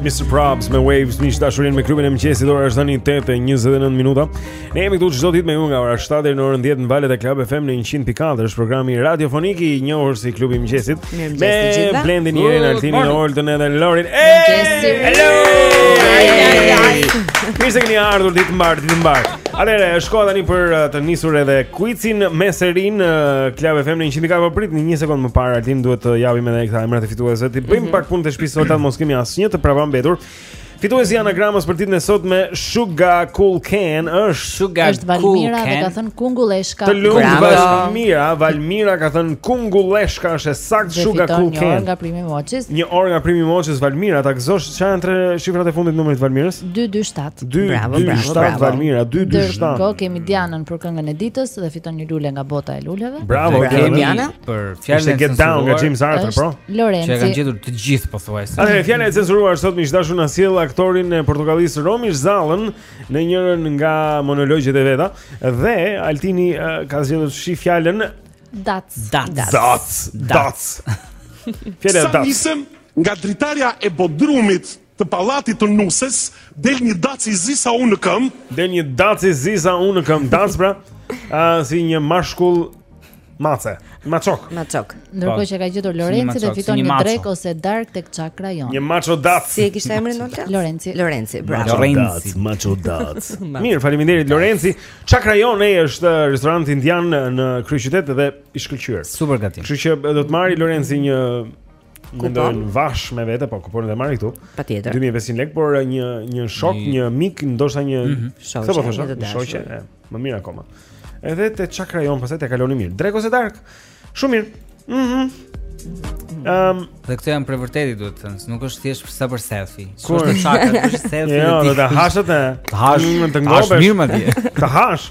Mr. Probs me Waves miq të dashur jeni me klubin e mëngjesit ora është tani 8:29 minuta. Ne jemi këtu çdo ditë me ju nga ora 7 deri në orën 10 në valët e Club FM në 100.4 është programi radiofonik i njohur si klubi i mëngjesit. Me Blendin e Irin Altinin e Oltën edhe Lorin. Hello. Mirë se keni ardhur ditë e mbarë, ditë e mbarë. Atëherë është koha tani për uh, të nisur edhe Kuicin me serin në Club FM në 104 po prit një sekond më parë Altin duhet të japim edhe këta emrat e fituesve. T'i bëjmë mm -hmm. pak punët e shtëpisë sot mos kemi asnjë të prapambetur. Fituesi i anagramës për ditën e sotme me Suga Cool Can është Suga Cool Can. Është Valmira dhe ka thënë Kungulleshka. Të lumtë Valmira, Valmira ka thënë Kungulleshka është saktë Suga Cool Can. Një orë nga primi Moçis. Një orë nga primi Moçis Valmira, ta gëzosh çfarë janë tre shifrat e fundit të numrit të Valmirës? 227. Bravo, bravo, bravo. Valmira 227. Po kemi Dianën për këngën e ditës dhe fiton një lule nga bota e luleve. Bravo, bravo Diana. Për këngën e Get Down nga James Arthur, po. Lorenzo. Që kanë gjetur të gjithë pothuajse. Atëherë fjala e censuruar sot miq të dashur na sjell aktorin e Portokallisë Romir Zallën në njërin nga monologjet e veta dhe Altini uh, ka zgjedhur shi fjalën Dats. Dats. Dats. Dats. Fjalën Dats. Sa nisem nga dritarja e bodrumit Të pallatit të nuses del një dac i zi sa unë në këmbë. Del një dac i zi sa unë në këmbë. Dac pra, ë si një mashkull mace, maçok. Maçok. Ndërkohë që ka gjetur Lorenci dhe fiton një drekë ose darkë tek Çakra Jonë. Një maço dac. Si e kishte emrin Olta? Lorenci. Lorenci, bravo. Lorenci, maço dac. Mirë, faleminderit Lorenci. Çakra Jonë është restorant indian në kryeqytet dhe i shkëlqyer. Super gatim. Kështu që do të marrë Lorenci një Mendojnë kupon? Dy veta me vete, po kuponin e marrin këtu. Patjetër. 2500 lekë, por eh, një një shok, Një- një mik, ndoshta një Mhm. Shoqe, Këtë po thosha, një të një dashur. shoqe, e, më mirë akoma. Edhe te Çakra Jonë, pastaj të kaloni mirë. Drekë ose darkë. Shumë mirë. Mhm. Ehm, Dhe këto janë për vërtetë duhet të thënë, se nuk është thjesht për sa për selfie. Ku S'është është? çaka, është selfie. jo, do ta hash atë. Të hash, Mm, të të hash ngopesh. mirë madje. Të hash.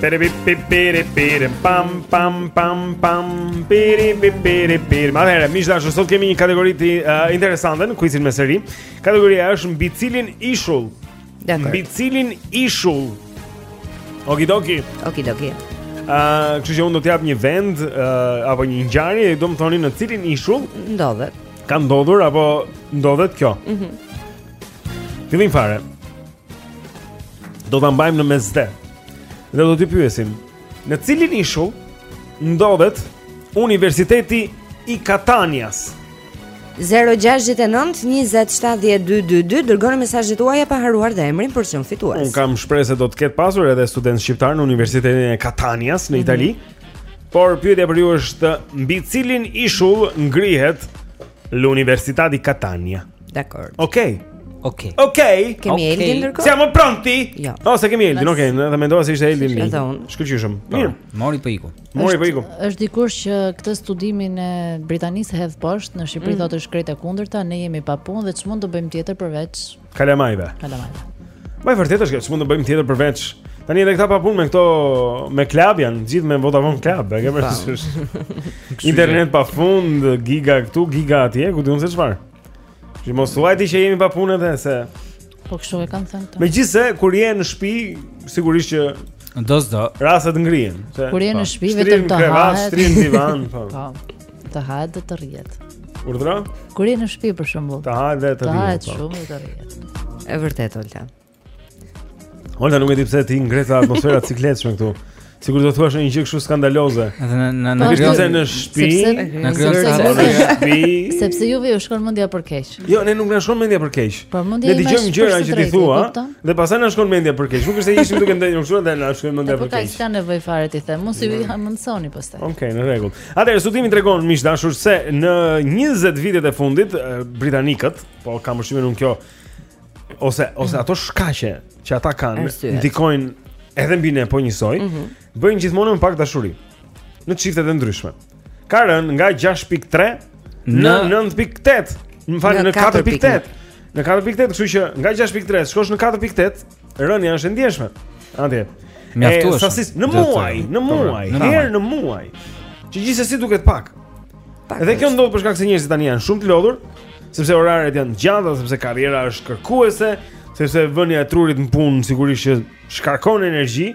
Pere pip pip pere pere pam pam pam pam pere pip pere pere Atëherë, miq të dashur, sot kemi një kategori të uh, interesante në kuizin me seri Kategoria është mbi cilin ishull Dakord Mbi cilin ishull Okidoki Okidoki uh, Kështu që unë do të jap një vend uh, Apo një ngjarje do më thoni në cilin ishull Ndodhet Ka ndodhur, apo ndodhet kjo mm -hmm. Fillojmë fare Do ta mbajmë në Mesdhe. Dhe do t'i pyesim, në cilin ishull ndodhet Universiteti i Katanias? 0-6-9-27-12-2 Dërgoni mesazhet tuaja pa harruar dhe emrin për shumë fitues Unë kam shpresë se do të ketë pasur edhe studentë shqiptarë në Universitetin e Katanias në mhm. Itali mm -hmm. Por pyetja për ju është mbi cilin ishull ngrihet L'Università di Catania Catania Dakord. Okej. Okay. Okej. Okay. Okej. Okay. Kemi okay. Eldin ndërkohë? Siamo pronti? Jo. Oh, s'e kemi Eldin, okej, okay. se mendova se ishte Eldin. Edhe unë. Shkëlqyshëm. Po, Mirë. Mori po iku. Mori po iku. Është dikush që këtë studimin e Britanisë hedh poshtë, në Shqipëri mm. thotë është krejt e kundërta, ne jemi pa punë dhe ç'mund të bëjmë tjetër përveç kalamajve. Kalamajve. Po e vërtetë është kjo, ç'mund të bëjmë tjetër përveç. Tani edhe këta pa punë me këto me klub janë, gjithë me Vodafone Club, e ke parasysh. Internet pa fund, giga këtu, giga atje, ku di unë se çfarë. Ti mos thuaj ti që jemi pa punë edhe se Po kështu e kanë thënë. Megjithëse kur je në shtëpi, sigurisht që do s'do. Rastet krijohen. Kur je në po. shtëpi vetëm të hahet. Shtrirë në divan, po. Po. Të hahet dhe të rrihet. Urdhëro? Kur je në shtëpi për shembull. Të hahet dhe të rrihet. Të hahet po. shumë dhe të rrihet. E vërtetë Olta. Olta nuk e di pse ti ngre ca atmosfera të sikletshme këtu. Sikur do të thuash një gjë kështu skandaloze. Edhe në në në gjëse në shtëpi, në shtëpi. Sepse juve ju shkon mendja për keq. Jo, ne nuk na shkon mendja për keq. Po ne dëgjojmë gjëra që ti thua dhe pastaj na shkon mendja për keq. Nuk është se ishim duke ndenjur dhe na shkon mendja për keq. Po s'ka s'ka nevojë fare t'i them, mos ia mundësoni pastaj. Okej, në rregull. Atëherë studimi tregon miq të dashur se në 20 vitet e fundit britanikët, po kam përshtypjen unë kjo ose ose ato shkaqe që ata kanë ndikojnë edhe mbi ne po njësoj, mm -hmm. bëjnë gjithmonë më pak dashuri në çiftet e ndryshme. Ka rënë nga 6.3 në 9.8, më falni në 4.8. Në 4.8, kështu që nga 6.3 shkosh në 4.8, Rënia është e ndjeshme. Atje. Mjaftueshëm. Sasisë në muaj, në muaj, herë në muaj. Që gjithsesi duket pak. Pak. Edhe kjo ndodh për shkak se njerëzit tani janë shumë të lodhur, sepse oraret janë të gjata, sepse karriera është kërkuese, sepse vënia e trurit në punë sigurisht që shkarkon energji,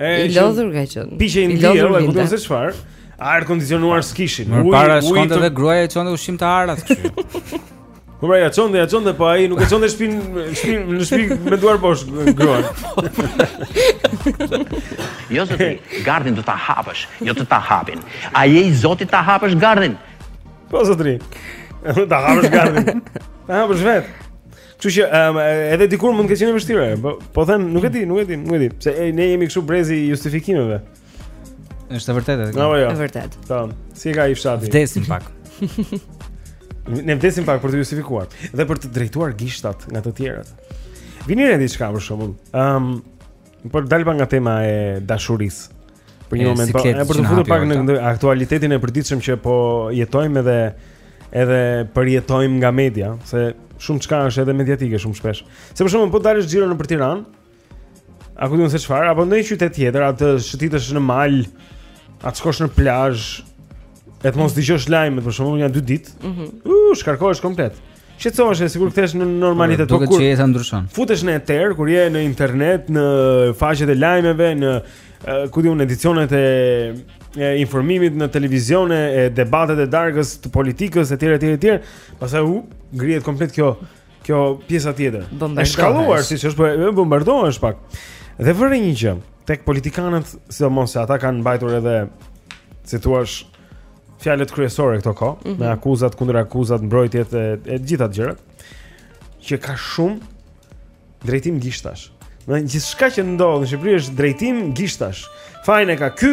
I lodhur ka qenë. Piqe i lodhur, e kupton se çfarë? Air kondicionuar s'kishin. Më para shkonte dhe gruaja e çonte ushqim te arat kështu. Po pra, ia çonte, ia çonte, po ai nuk e çonte shpi, shpi në shpi me duar bosh gruan. jo se ti gardhin do ta hapësh, jo të ta hapin. A je i zoti ta hapësh gardin? Po zotri. Do ta hapësh gardin. Ta hapësh vetë. Kështu që um, edhe dikur mund të ketë qenë e vështirë, po po them, nuk e di, nuk e di, nuk e di, se e, ne jemi kështu brezi i justifikimeve. Është e vërtetë. Jo, jo. E vërtetë. Po, si e ka ai fshati? Vdesim pak. ne vdesim pak për t'u justifikuar dhe për të drejtuar gishtat nga të tjerët. Vini re diçka për shembull. Ëm um, Por dal pak nga tema e dashurisë. Për një moment, po, e për t'u futur pak në këtë aktualitetin e përditshëm që po jetojmë edhe edhe përjetojmë nga media, se shumëçka është edhe mediatike shumë shpesh. Se për shembull po të dalësh xhiro nëpër Tiranë, a ku di unë se çfarë, apo në një qytet tjetër, a të shëtitësh në mal, a të shkosh në plazh, E të mos dëgjosh lajmet, për shembull nja dy ditë mm -hmm. U, shkarkohesh komplet Qetësohesh e sikur kthehesh në normalitet Duket që jeta ndryshon Futesh në eter, kur je në internet, në faqet e lajmeve Në, uh, ku di unë, edicionet e, e informimit në televizione E debatet e darkës të politikës, e tjera, e tjera, e tjera Pastaj, u, ngrihet komplet kjo Kjo pjesa tjetër. E shkalluar siç është, po e bombardohesh pak. Dhe vër re një gjë, tek politikanët, sidomos se ata kanë mbajtur edhe si të thuash fjalët kryesore këto kohë, mm -hmm. me akuzat kundërakuzat, mbrojtjet e, të gjitha këto gjërat, që ka shumë drejtim gishtash. Gjithçka që ndodh në Shqipëri është drejtim gishtash. Fajin e ka ky,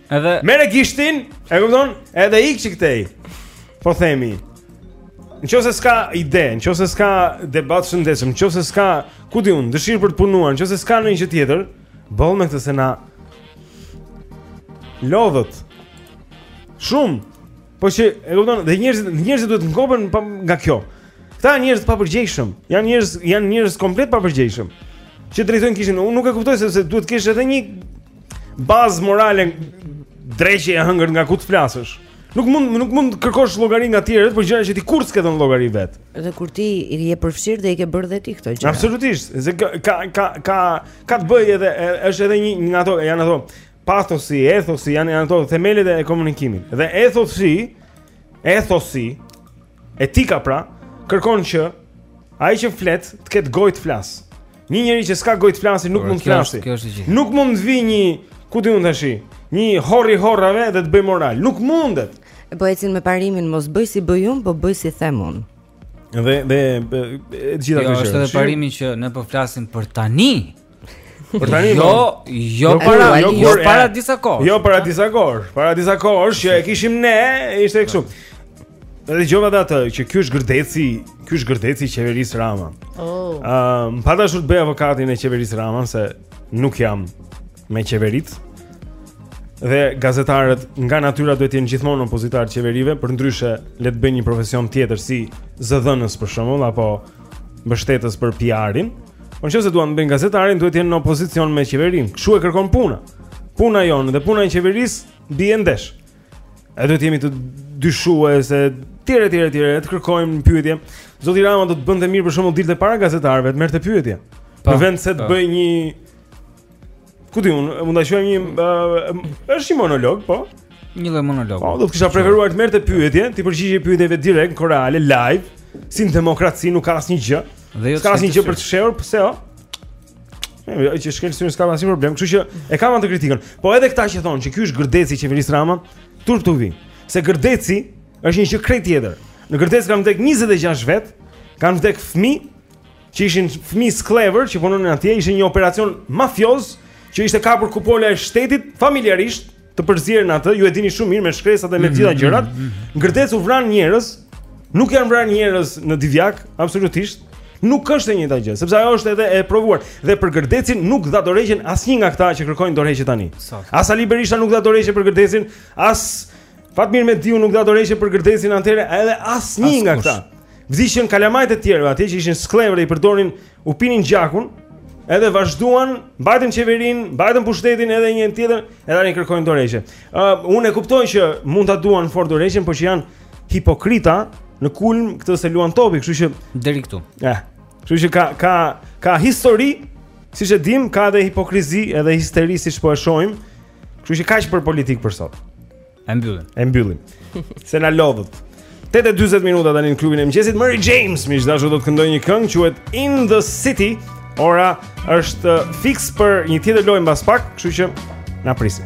Edhe merre gishtin, e kupton? Edhe ik që këtej. Po themi. Në qoftë se s'ka ide, në qoftë se s'ka debat të shëndetshëm, në qoftë se s'ka, ku di unë, dëshirë për të punuar, në qoftë se s'ka ndonjë gjë tjetër, boll me këtë se na lodhët. Shumë Po që, e kupton, dhe njerëzit, njerëzit duhet të ngopen pak nga kjo. Këta janë njerëz të papërgjegjshëm. Janë njerëz, janë njerëz komplet papërgjegjshëm. Që të drejtën kishin, unë nuk e kuptoj sepse duhet të kesh edhe një bazë morale dreqi e hëngër nga ku të flasësh. Nuk mund nuk mund të kërkosh llogari nga të tjerët për gjëra që ti kurrë s'ke dhënë llogari vetë. Dhe kur ti i je përfshirë dhe i ke bërë dhe ti këto gjëra. Absolutisht, se ka ka ka ka të bëjë edhe është edhe një nga ato janë ato Pathosi, ethosi janë janë ato themelet e komunikimit. Dhe ethosi, ethosi, etika pra, kërkon që ai që flet të ketë gojë të flasë. Një njeri që s'ka gojë të flasë nuk mund të flasë. Nuk mund të vijë një, ku di un tash, një horr i horrave dhe të bëjë moral. Nuk mundet. Po ecin me parimin, mos bëj si bëj un, po bëj si them un. Dhe dhe të gjitha këto. Është edhe parimi që ne po flasim për tani. Për tani jo, jo, jo para, jo, jo para disa kohësh. Jo para disa kohësh, para disa kohësh që e kishim ne, ishte kështu. Dhe dhe dëgjova dhe atë, që ky është Gërdeci, ky është Gërdeci i qeverisë Rama. Oh. Uh, pa dashur të bëj avokatin e qeverisë Rama, se nuk jam me qeveritë. Dhe gazetarët nga natyra duhet të jenë gjithmonë opozitarë të qeverive, përndryshe le të bëjnë një profesion tjetër si zëdhënës për shembull, apo... Uh, mbështetës për PR-in. Po nëse duan të bëjnë gazetarin, duhet të jenë në opozicion me qeverinë. Kshu e kërkon puna. Puna jonë dhe puna e qeverisë bie ndesh. E duhet të jemi të dyshues e tjere tjere tjere të kërkojmë në pyetje. Zoti Rama do të bënte mirë për shembull të dilte para gazetarëve të merrte pyetje. Pa, po, në vend se të po. bëjë një Ku di unë, mund ta quaj një është një monolog, po? Një lloj monolog. Po, do të kisha preferuar të merrte pyetje, t'i përgjigjej pyetjeve direkt kohë reale live, si në demokraci nuk ka asnjë gjë. Dhe jo s'ka asnjë gjë për të fshehur, pse o? Jo, që shkel syrin s'ka asnjë problem, kështu që e kam atë kritikën. Po edhe këta që thonë që ky është Gërdeci i qeverisë Rama, turp t'u vijë. Se Gërdeci është një gjë krejt tjetër. Në Gërdec kanë vdek 26 vetë, kanë vdek fëmijë, që ishin fëmijë skllevër që punonin atje, ishte një operacion mafioz që ishte kapur kupola e shtetit familjarisht të përzier në atë, ju e dini shumë mirë me shkresat e me të gjitha mhm, gjërat. Mhm, mhm. Në Gërdec u vranë njerëz, nuk janë vrarë njerëz në Divjakë, absolutisht. Nuk është e njëjta gjë, sepse ajo është edhe e provuar. Dhe për Gërdecin nuk dha dorëheqjen asnjë nga këta që kërkojnë dorëheqje tani. As Sali Berisha nuk dha dorëheqje për Gërdecin, as Fatmir Mediu nuk dha dorëheqje për Gërdecin atëherë, edhe asnjë nga këta. Vdiqën kalamajt e të tjerëve, atje që ishin skllevër i përdornin, u pinin gjakun, edhe vazhduan, mbajtën qeverinë, mbajtën pushtetin edhe një tjetër, edhe tani kërkojnë dorëheqje. Ë uh, unë e kuptoj që mund ta duan fort dorëheqjen, por që janë hipokrita në kulm këtë s'e luan topi, kështu që deri këtu. Eh. Kështu që ka ka ka histori, siç e dim, ka edhe hipokrizi, edhe histeri siç po e shohim. Kështu që kaq për politikë për sot. E mbyllim. E mbyllim. Se na lodhët. 8:40 minuta tani në klubin e mëngjesit. Mary James, miq të dashur, do të këndojë një këngë quhet In the City. Ora është uh, fiks për një tjetër lojë mbas pak, kështu që na prisni.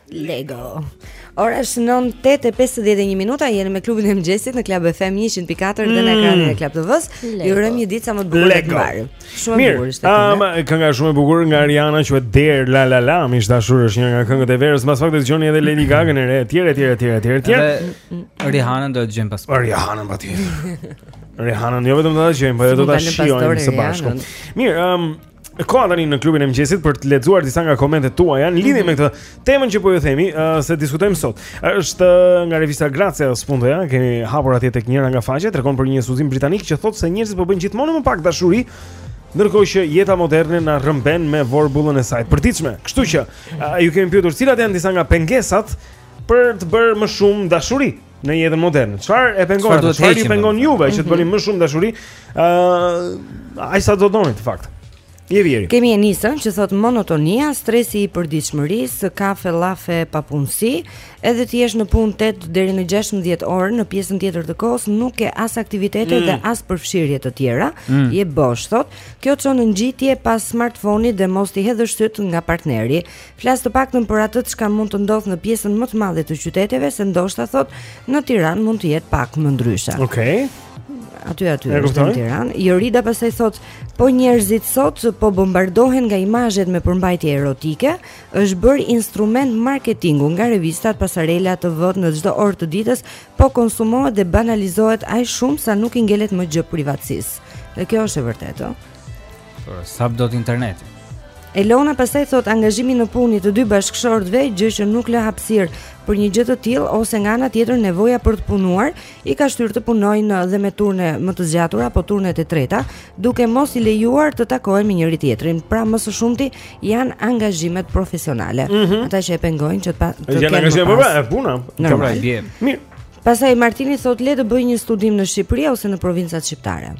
Lego. Ora është 9:51 minuta, jemi me klubin e mëngjesit në Club FM 104 mm. dhe në mm. ekranin e Club TV-s. Ju urojmë një ditë sa më të bukur të mbarë. Shumë e bukur ishte. Ëm, ah, kënga shumë e bukur nga Ariana quhet Dear La La La, miq të dashur është një nga këngët e verës, mbas pak do dëgjoni edhe Lady Gagën e re, etj, etj, etj, etj, etj. Dhe Rihanna do të dëgjojmë pas. Rihanna patjetër. Rihanna, jo vetëm do ta dëgjojmë, por do ta shijojmë së bashku. Mirë, ëm, Koha tani në klubin e mëngjesit për të lexuar disa nga komentet tuaja në lidhje me mhm. këtë temën që po ju themi, uh, se diskutojmë sot. Është uh, nga revista Grazia spuntoja, kemi hapur atje tek njëra nga faqet, tregon për një studim britanik që thotë se njerëzit po bëjnë gjithmonë më pak dashuri, ndërkohë që jeta moderne na rrëmben me vorbullën e saj të përditshme. Kështu që uh, ju kemi pyetur cilat janë disa nga pengesat për të bërë më shumë dashuri. në jetën moderne. Çfarë e pengon? Çfarë ju pengon juve që të bëni mhm. më shumë dashuri? ë uh, Aq sa do të donit në fakt. Jeri, jeri. Kemi Enisën që thot monotonia, stresi i përditshmërisë, kafe, llafe, papunësi, edhe të jesh në punë 8 deri në 16 orë në pjesën tjetër të kohës nuk ke as aktivitete mm. dhe as përfshirje të tjera, mm. je bosh thot. Kjo çon në ngjitje pas smartphone-it dhe mos t'i hedhësh sytë nga partneri. Flas të paktën për atë çka mund të ndodhë në pjesën më të madhe të qyteteve, se ndoshta thot në Tiranë mund të jetë pak më ndryshe. Okej. Okay. Aty aty në Tiranë. Jorida pastaj thot, po njerëzit sot po bombardohen nga imazhet me përmbajtje erotike, është bërë instrument marketingu nga revistat, pasarelat, TV-të në çdo orë të ditës, po konsumohet dhe banalizohet aq shumë sa nuk i ngelet më gjë privatësisë. Dhe kjo është e vërtetë. Por sa do të interneti. Elona pastaj thot angazhimi në punë i të dy bashkëshortëve, gjë që nuk lë hapësirë për një gjë të tillë ose nga ana tjetër nevoja për të punuar i ka shtyrë të punojnë dhe me turne më të zgjatura apo turnet e treta, duke mos i lejuar të takohen me njëri tjetrin. Pra më së shumti janë angazhimet profesionale. Mm -hmm. Ata që e pengojnë që të, pa, të kenë më po, pas. Janë puna. Normal. Mirë. Pastaj Martini thotë le të bëjë një studim në Shqipëri ose në provincat shqiptare.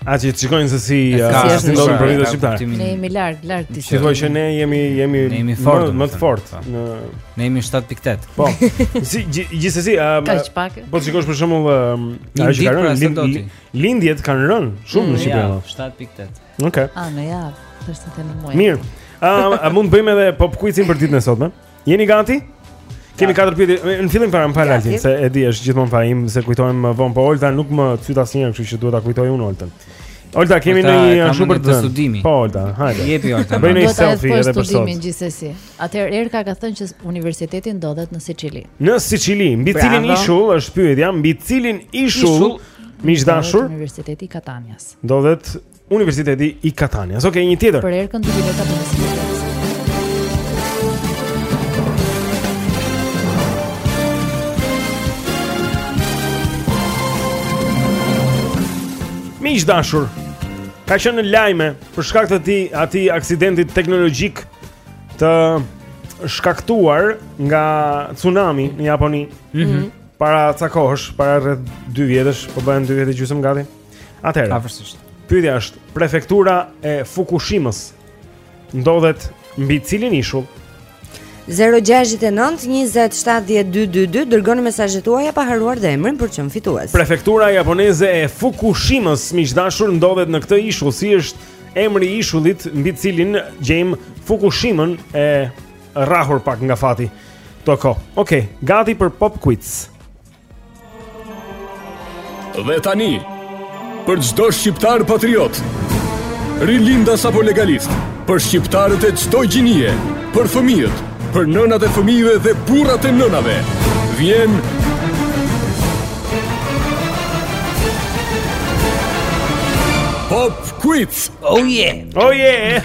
Ata të shikojnë se si si ndodhin provincat shqiptare. Ne jemi larg, larg ti. Si thua që ne jemi jemi ne jemi fort, më të fortë. Po. Në ne jemi 7.8. Po. Si gjithsesi, po t'shikosh për shembull, ajo që ka rënë lindjet kanë rënë shumë në Shqipëri. 7.8. Okej. Ah, në javë, është të më muaj. Mirë. A mund të bëjmë edhe pop quizin për ditën e sotme? Jeni gati? Kemi katër pyetje. Në fillim fare më falni se e di është gjithmonë faji im se kujtohem më vonë, po Olta nuk më cyt asnjëherë, kështu që duhet ta kujtoj unë Oltën. Olta kemi në një janë shumë për të studimi. Po Olta, hajde. Jepi Olta. Bëjmë një selfie edhe për sot. Gjithsesi. Atëherë Erka ka thënë që universiteti ndodhet në Sicili. Në Sicili, mbi cilin ishull është pyetja, mbi cilin ishull miq dashur? Universiteti i Katanias. Ndodhet Universiteti i Katanias. Okej, një tjetër. Për Erkën dy bileta për Miq dashur, ka qenë në lajme për shkak të atij atij aksidenti teknologjik të shkaktuar nga tsunami në Japoni. Mhm. Para ca kohësh, para rreth 2 vjetësh, po bëhen 2 vjet e gjysmë gati. Atëherë. Afërsisht. Pyetja është, prefektura e Fukushimës ndodhet mbi cilin ishull? 0-6-9-27-12-2 Dërgoni mesazhet tuaja pa harruar dhe emrin për çmimfitues Prefektura japoneze e Fukushimës miq të dashur ndodhet në këtë ishull Si është emri i ishullit mbi të cilin gjejmë Fukushimën e rrahur pak nga fati këto kohë. Oke, gati për pop quiz Dhe tani, për çdo shqiptar patriot, rilindas apo legalist, për shqiptarët e çdo gjinie, për fëmijët, për nënat e fëmijëve dhe burrat e nënave, vjen Pop Quiz! Oh yeah! Oh yeah!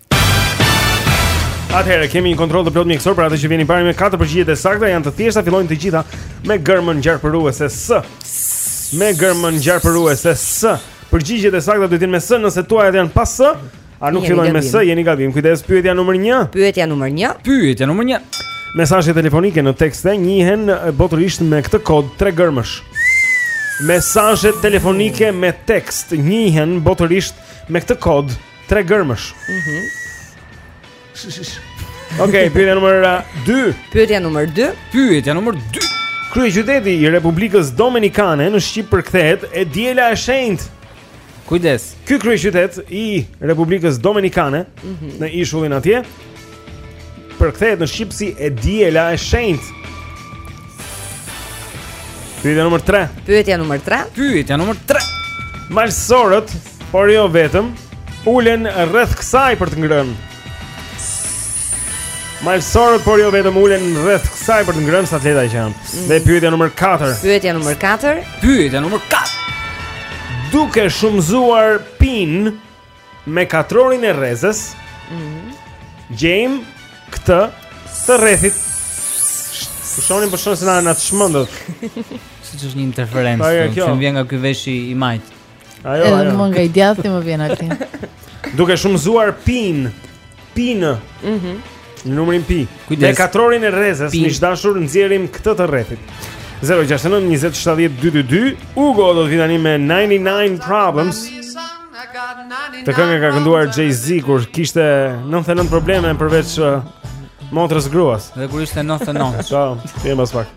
Atëherë kemi një kontroll të plotë mjekësor për atë që vjen i pari me katër përgjigje të sakta, janë të thjeshta, fillojnë të gjitha me gërmën gjarpëruese S. Me gërmën gjarpëruese S. Përgjigjet e sakta do të jenë me S, nëse tuajat janë pa S, a nuk fillojnë me S, jeni gabim. Kujdes, pyetja numër 1. Pyetja numër 1. Pyetja numër 1. Mesazhet telefonike në tekste njihen botërisht me këtë kod tre gërmësh. Mesazhet telefonike me tekst njihen botërisht me këtë kod Tre gërmësh. Mhm. Ok, pyetja numër 2. Uh, pyetja numër 2. Pyetja numër 2. Kryeqyteti i Republikës Dominikane në Shqip përkthehet e Diela e Shenjtë. Kujdes. Ky kryeqytet i Republikës Dominikane mhm në ishullin atje Përkthehet në shqip si e diela e shenjtë. Pyetja numër 3. Pyetja numër 3. Pyetja numër 3. Malsorët, por jo vetëm, ulen rreth kësaj për të ngrënë. Malsorët, por jo vetëm, ulen rreth kësaj për të ngrënë sa atletë që janë. Mm. Dhe pyetja numër 4. Pyetja numër 4. Pyetja numër 4. Duke shumëzuar pin Me katrorin e rrezës. Mhm. Mm Gjejm këtë të rrethit. Po shonim po shonim se na na çmendët. Seç është një interferencë po, që më vjen nga ky vesh i majt. Ajo, ajo. Edhe mua nga i djathtë më vjen aty. Duke shumëzuar pin. pinë. Mhm. Mm në numrin pi. Kujdes. Me katrorin e rrezës, miq të dashur, nxjerrim këtë të rrethit. 069 20 70 222 Ugo do të vi tani me 99 Problems. Këtë këngë ka kënduar Jay-Z kur kishte 99 probleme përveç uh, motrës gruas. Dhe kur ishte 99. Po, ti më spak.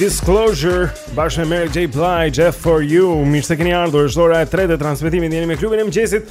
Disclosure bashkë me Mary J Blige F for you. Mirë se keni ardhur. Është ora e tretë e transmetimit. Jeni me klubin e mëngjesit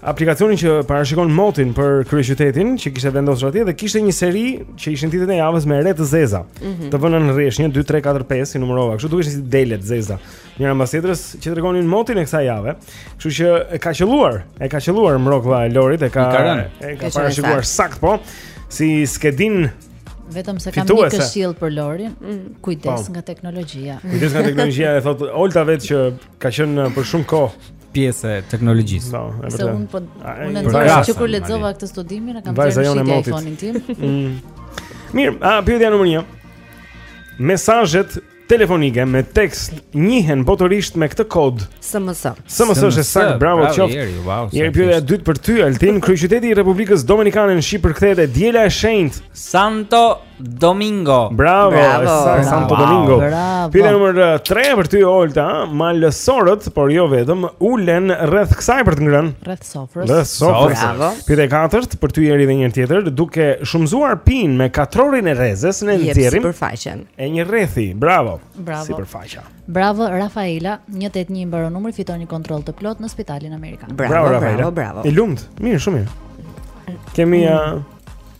aplikacionin që parashikon motin për kryeqytetin që kishte vendosur atje dhe kishte një seri që ishin ditët e javës me re të zeza. Mm -hmm. Të vënë në rresh 1 2 3 4 5 si numërova. Kështu dukeshin si delet zeza. Njëra mbas tjetrës që tregonin motin e kësaj jave. Kështu që e ka qelluar, e ka qelluar mroklla e Lorit, e ka e ka parashikuar sakt po si skedin Vetëm se kam një këshill për Lorin, mm. kujdes po. nga teknologjia. Kujdes nga teknologjia e thot Olta vet që Ka qenë për shumë kohë pjesë e teknologjisë. Po, e vërtetë. Se unë po unë ndaj që kur lexova këtë studimin e kam thënë se ai iPhone-in tim. Mm. Mirë, a pyetja numër 1. Mesazhet telefonike me tekst njihen botërisht me këtë kod SMS. SMS është saktë, bravo qoft. Pyetja e dytë për ty Altin, kryeqyteti i Republikës Dominikane në shqip përkthehet e diela e shenjtë Santo Domingo. Bravo, bravo saktë Santo bravo, Domingo. Pyetja numër 3 eh, për ty Olta, malësorët, por jo vetëm, ulen rreth kësaj për të ngrënë. Rreth sofrës. Rreth sofrës. Bravo. Pyetja e katërt për ty eri dhe një tjetër, duke shumëzuar pin me katrorin e rrezës ne nxjerrim. Sipërfaqen. E një rrethi. Bravo. Bravo. Sipërfaqja. Bravo Rafaela, 181 mbaron numri, fiton një kontroll të plot në Spitalin Amerikan. Bravo, bravo Rafaela. Bravo, bravo. Të lumt. Mirë, shumë mirë. Kemi mm. Eh,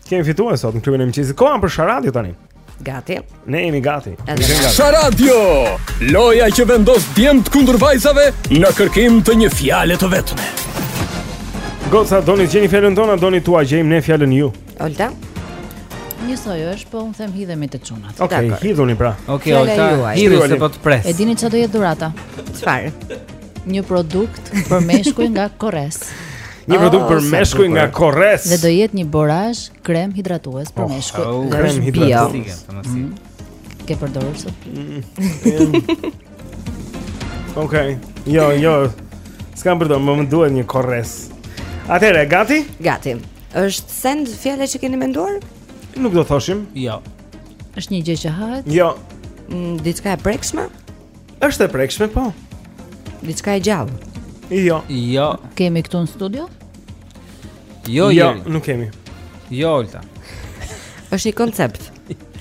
Kemi fituar sot në klubin e mëngjesit. Koha për Sharadio tani. Gati. Ne jemi gati. Sharadio. Loja që vendos djemtë kundër vajzave në kërkim të një fjale të vetme. Goca doni të gjeni fjalën tonë, doni tua gjejmë ne fjalën juve. Olta. Njësoj është, po unë them hidhemi te çunat. Okej, okay, hidhuni pra. Okej, okay, Olta, hidhu se po të pres. E dini çfarë do jetë dhurata? Çfarë? Një produkt për meshkuj nga Korres. Një ah, produkt për meshkuj nga Korres. Dhe do jetë një borazh krem hidratues për oh, meshkuj. Oh, krem hidratues. Mm. Ke përdorur sot? Mm. Okej. Jo, jo. S'kam përdorur, më duhet një Korres. Atëre, gati? Gati. Është send fjala që keni menduar? Nuk do thoshim. Jo. Është një gjë që hahet? Jo. Mm, diçka e prekshme? Është e prekshme po. Diçka e gjallë. Jo. Jo. Kemi këtu në studio? Jo, jo, nuk kemi. Jo, Olta. Është një koncept.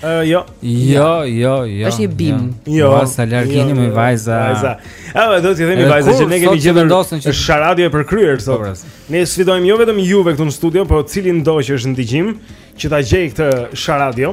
Ë uh, jo. Jo, jo, jo. Është një bimë. Jo, jo. sa larg jo, jeni moj jo. vajza. Vajza. A do të themi vajza që ne kemi gjetur ndoshta një sharadë e përkryer sot. Po, ne sfidojmë jo vetëm juve këtu në studio, por cilindo që është në dëgjim që ta gjejë këtë sharadë.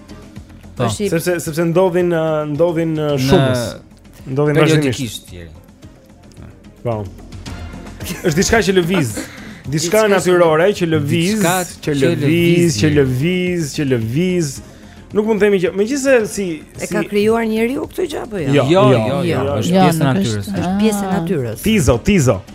Po, sepse sepse ndodhin ndodhin shumës. Ndodhin vazhdimisht. Po. Është diçka që lëviz. Diçka natyrore që lëviz, që lëviz, që lëviz, që lëviz. Nuk mund të themi që megjithëse si e ka krijuar njeriu këtë gjë apo jo? Jo, jo, jo, jo, jo, është pjesë e natyrës. Është pjesë e natyrës. Tizo, tizo.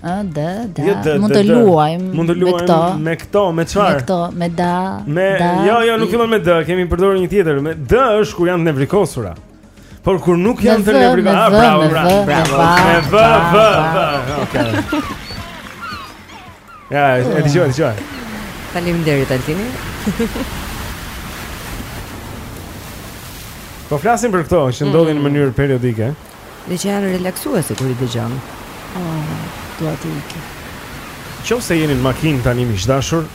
Ë, d, da, jo, d, mund të luajmë mund të luajmë me këto, me çfarë? Me këto, me da, me, da. Jo, jo, nuk fillon me d, kemi përdorur një tjetër. Me d është kur janë të nevrikosura. Por kur nuk janë të nevrikosura, bravo, bravo, bravo. Me v, v, v. Okej. Ja, e di çfarë, di çfarë. Faleminderit Altini. Po flasim për këto që ndodhin në mënyrë periodike. Dhe që janë relaksuese kur i dëgjon. Oh, dua të iki. Nëse jeni në makinë tani miq të dashur,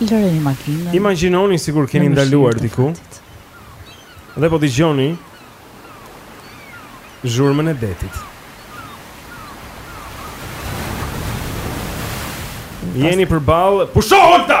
lëreni makinën. Imagjinoni sikur keni ndaluar diku. Dhe po dëgjoni zhurmën e detit. Jeni përballë, pusho Olta.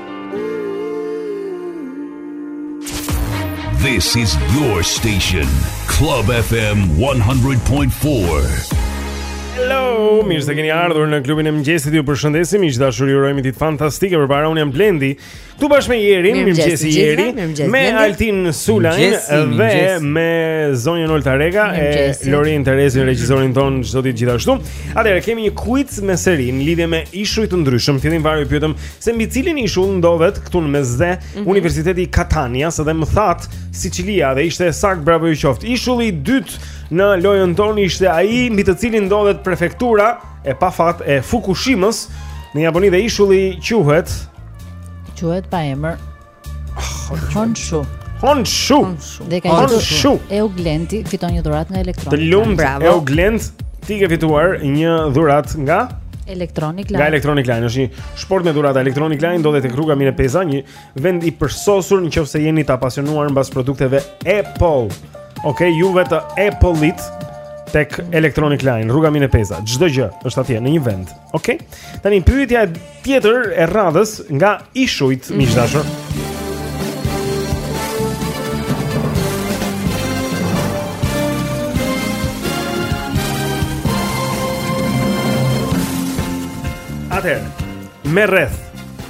This is your station, Club FM 100.4. Hello, mirë se keni ardhur në klubin e mëngjesit. Ju përshëndesim. Miq të dashur, ju urojmë një ditë fantastike. Përpara unë jam Blendi, këtu bashkë me Jerin, mirë mëngjes Jeri, me Altin Sulajn dhe me zonjën Olta Reka e Lorin Terezin, regjisorin tonë çdo ditë gjithashtu. Atëherë kemi një quiz me seri në lidhje me ishuj të ndryshëm. Fillimisht ju pyetëm Se mbi cilin ishull ndodhet këtu në Mesdhe, mm -hmm. Universiteti i Katanias dhe më thatë Sicilia dhe ishte e saktë bravo ju qoftë. Ishulli i dytë në lojën tonë ishte ai mbi të cilin ndodhet prefektura e pafat e Fukushimës në Japoni dhe ishulli quhet quhet pa emër. Honshu. Honshu. Dhe ka një Honshu. Euglenti fiton një dhuratë nga Electronic. Të lumtë. Bravo. Euglent, ti ke fituar një dhuratë nga Electronic Line. Nga Electronic Line, është një shportë me dhurata Electronic Line, ndodhet tek rruga Mine Peza, një vend i përsosur nëse jeni të apasionuar mbas produkteve Apple. Okej, juve të Apple-it tek Electronic Line, rruga Mine Peza. Çdo gjë është atje në një vend. Ok, tani pyetja tjetër e radhës nga ishujt mm. miq të dashur. Atëherë, me rreth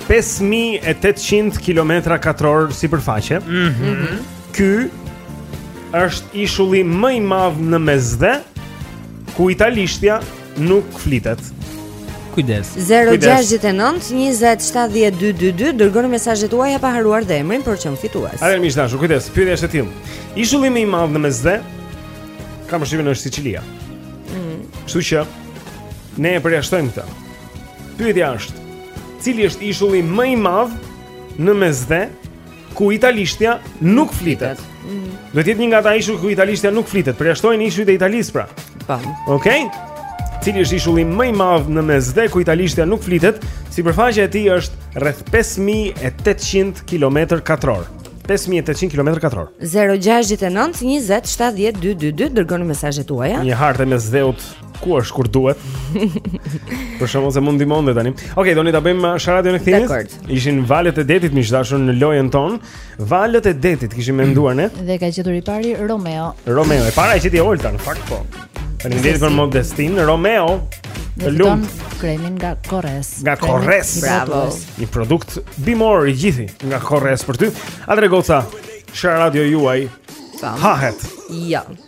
5800 kilometra katrorë sipërfaqe. Mm -hmm. Ky është ishulli më i madh në Mesdhe, ku italishtja nuk flitet. Kujdes. 0692070222 dërgoni mesazhet tuaja pa harruar dhe emrin për çmim fitues. Atëherë miq të dashur, kujdes. Pyetja është e tillë. Ishulli më i madh në Mesdhe kam përshtypjen është Sicilia. Mhm. Kështu që ne e përjashtojmë këtë. Pyetja është, cili është ishulli më i madh në Mesdhe? ku italishtja nuk flitet. Mm. Duhet të jetë një nga ata ishuj ku italishtja nuk flitet, përjashtojmë ishujt e Italisë pra. Po. Okej. Cili është ishulli më i madh në Mesdhe ku italishtja nuk flitet? Sipërfaqja e tij është rreth 5800 kilometër katror. 5800 kilometër katror. 069 20 70 222 dërgoni mesazhet tuaja. Një hartë e Mesdheut Ku është kur duhet? Për shembull se mund të ndihmonte tani. Okej, doni ta bëjmë uh, sharadën e kthimit? Ishin valët e detit miq të dashur në lojën tonë. Valët e detit kishim menduar ne. Dhe e ka gjetur i pari Romeo. Romeo, e para e gjeti Olta në fakt po. Faleminderit për modestinë Romeo. Të lumtë, kremin nga Korres. Nga Korres. Bravo. Një produkt bimor i gjithi nga Korres për ty. Atëherë goca, sharada juaj. Hahet. Ja. Jo.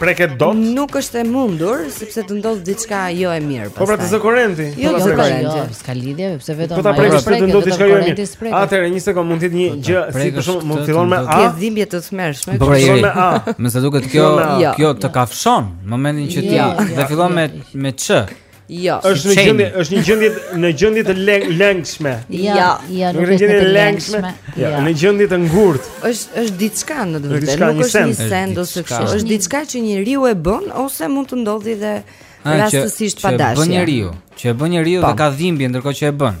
preket dot. Nuk është e mundur sepse të ndodh diçka jo e mirë pastaj. Po pra të zë korenti. Jo, jo, jo, jo, jo, s'ka lidhje, sepse vetëm po ta prekësh se të ndodh diçka jo e mirë. Atëherë një sekondë mund të jetë një pra, gjë si për shembull mund të fillojë me a. Ke dhimbje të tmerrshme, po fillon me a. Me sa duket kjo, jo. kjo të kafshon në momentin që ti dhe fillon me me ç. Jo. Është në gjendje, është një gjendje në gjendje të lëngshme. Jo, jo, nuk është në gjendje të lëngshme. Jo, jo, në gjendje të ngurtë. Është është diçka në të vërtetë, nuk është një send ose kështu. Është diçka që njeriu e bën ose mund të ndodhi dhe rastësisht pa dashje. Që e bën njeriu, që e bën njeriu dhe po. ka dhimbje ndërkohë që e bën.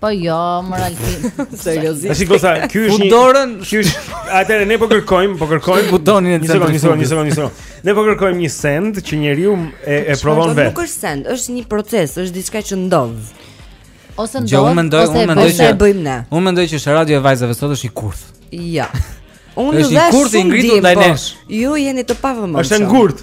Po jo, mor Altin. Seriozisht. Tash goza, ky është një dorën, ky është. Atëherë ne po kërkojmë, po kërkojmë butonin e të sekondë, një sekondë, një sekondë, një sekondë. Ne po kërkojmë një send që njeriu e e provon po, vetë. Nuk është send, është një proces, është diçka që ndodh. Ose ndodh, unë mendoj, unë mendoj që e bëjmë ne. Unë mendoj që është radio e vajzave sot është një kurth. Jo. Unë është një kurth i ngritur ndaj po. nesh. Ju jeni të pavëmendshëm. Është një kurth.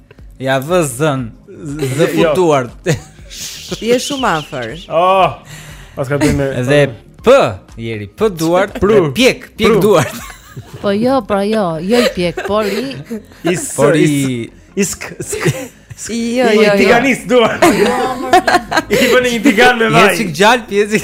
Ja vë zën, zë jo. futuar. Je shumë afër. Oh. Pas ka bën me Dhe p, jeri, p duart, p pjek, pjek duart. Po jo, po jo, jo i pjek, por i is por i isk isk. Jo, jo, jo. Ti kanë duart. I bën në tigan me vaj. Je sik gjal pjezi.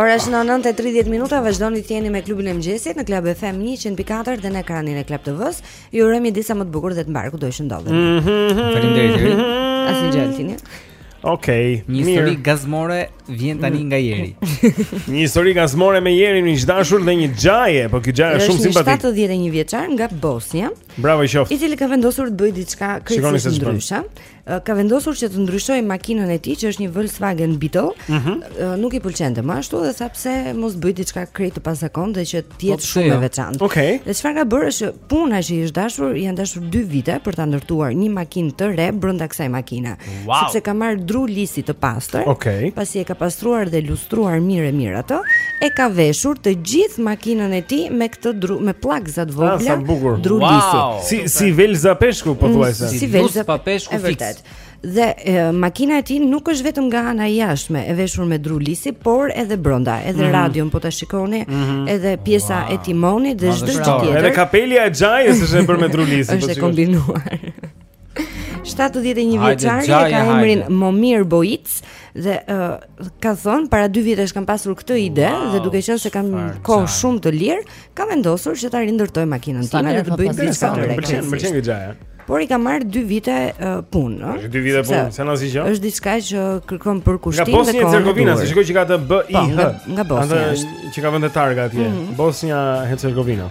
Ora është 9:30 minuta, vazhdoni të jeni me klubin e mëngjesit në Club FM 104 dhe në ekranin e Club TV-së. Ju urojmë një ditë sa më të bukur dhe të mbarë kudo që ndodheni. Mhm. Faleminderit. Asi gjaltini. Okej. Një histori gazmore vjen tani nga Jeri. Një histori gazmore me Jerin, miq të dashur dhe një xhaje, po ky xhaje është shumë simpatik. Është 71 vjeçar nga Bosnja. Bravo i qoftë. I cili ka vendosur të bëjë diçka krejtësisht ndryshe. Ka vendosur që të ndryshojë makinën e tij, që është një Volkswagen Beetle. Ëh, mm -hmm. nuk i pëlqente më ashtu dhe tha pse të mos bëj diçka krejt të pazakontë dhe që të jetë po, shumë e jo. veçantë. Okej. Okay. Dhe çfarë ka bërë është puna që i është dashur, janë dashur 2 vite për ta ndërtuar një makinë të re brenda kësaj makine. Wow. Sepse ka marrë dru lisi të pastër, okay. pasi e ka pastruar dhe lustruar mirë e mirë atë, e ka veshur të gjithë makinën e tij me këtë dru me pllakëza të ah, vogla. Dru lisi. Wow. Si si velza peshku po mm, thua se. Si velza pa peshku fiks. Dhe e, makina e tij nuk është vetëm nga ana e jashtme e veshur me dru lisi, por edhe brenda, edhe mm -hmm. radion po ta shikoni, mm -hmm. edhe pjesa wow. e timonit dhe çdo gjë tjetër. Edhe kapelja e xhajës është e bërë me dru lisi, po. Është e kombinuar. 71 vjeçari e ka emrin hajde. Momir Boic dhe uh, ka thënë para dy vitesh kam pasur këtë ide wow, dhe duke qenë se kam kohë shumë të lirë, kam vendosur që ta rindërtoj makinën time dhe të bëj diçka të re. Pëlqen, pëlqen gjëja. Por i ka marrë 2 vite uh, punë, no? 2 vite punë, sa na zgjidh. Është diçka që kërkon përkushtim dhe kohë. Nga Bosnja Hercegovina, se shikoj që ka atë BIH. Po, nga Bosnja. Atë që ka vënë te targa atje, mm -hmm. Bosnja Hercegovina.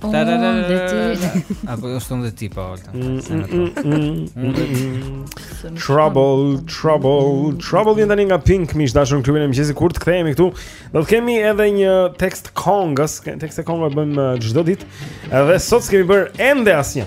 Ta ta ta dhe ti. Apo jo ston dhe ti pa Olta. Mm, mm, mm, trouble, trouble, trouble vjen tani nga Pink, miq të dashur në klubin e mëngjesit kur të kthehemi këtu. Do të kemi edhe një tekst konge, tekste konge bëjmë uh, çdo ditë. Edhe sot s'kemi bërë ende asnjë.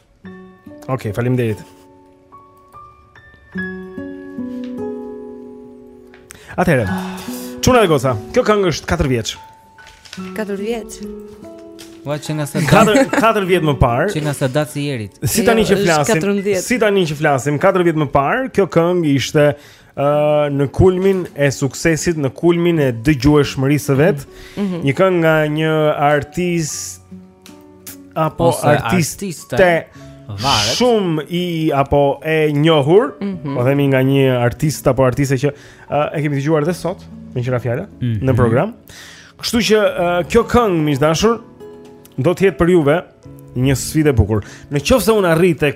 Ok, faleminderit Atëherë Çuna dhe goca, kjo këngë është 4 vjeç 4 vjeç Ua që nga sa 4 4 vjet më parë. Që nga sa datë i bjerit. Si tani që jo, flasim. Si tani që flasim 4 vjet më parë, kjo këngë ishte ë uh, në kulmin e suksesit, në kulmin e dëgjueshmërisë së vet. Mm -hmm. Një këngë nga një artist apo artiste varet shumë i apo e njohur, mm -hmm. po themi nga një artist apo artiste që uh, e kemi dëgjuar edhe sot, me që ra fjala, mm -hmm. në program. Kështu që uh, kjo këngë miq të dashur do të jetë për juve një sfidë e bukur. Në qoftë se unë arrij te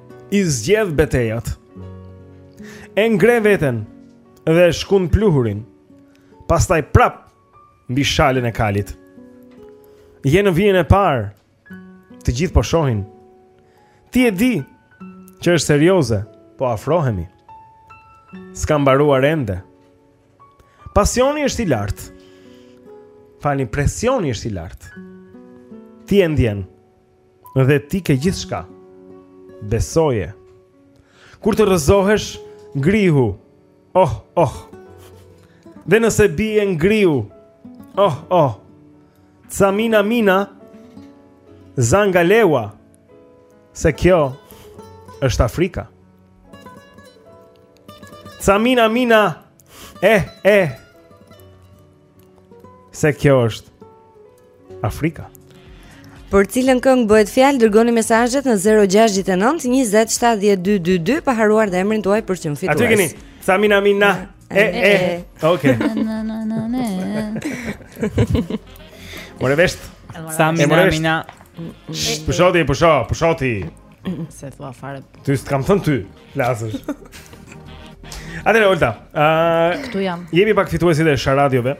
I zgjedh betejat. E ngre veten dhe e shkund pluhurin. Pastaj prapë mbi shalën e kalit. Je në vijën e parë. Të gjithë po shohin. Ti e di që është serioze, po afrohemi. S'ka mbaruar ende. Pasioni është i lartë. Falni, presioni është i lartë. Ti e ndjen. Dhe ti ke gjithçka Besoje Kur të rrëzohesh Ngrihu Oh, oh Dhe nëse bie ngrihu Oh, oh Ca mina mina Zanga lewa Se kjo është Afrika Ca mina mina Eh, eh Se kjo është Afrika. Për cilën këngë bëhet fjalë, dërgoni mesazhet në 069 20 7222 pa harruar dhe emrin tuaj për çmim fitues. Aty e keni. Samina mina. E e. Okej. Na na na na. Morëm vesh. Samina mina. Pusho ti, pusho, pusho ti. S'e thua fare. Ty s'të kam thënë ty, lasësh. Atëherë Olta, ë uh, këtu jam. Jepi pak fituesit e Sharadiove.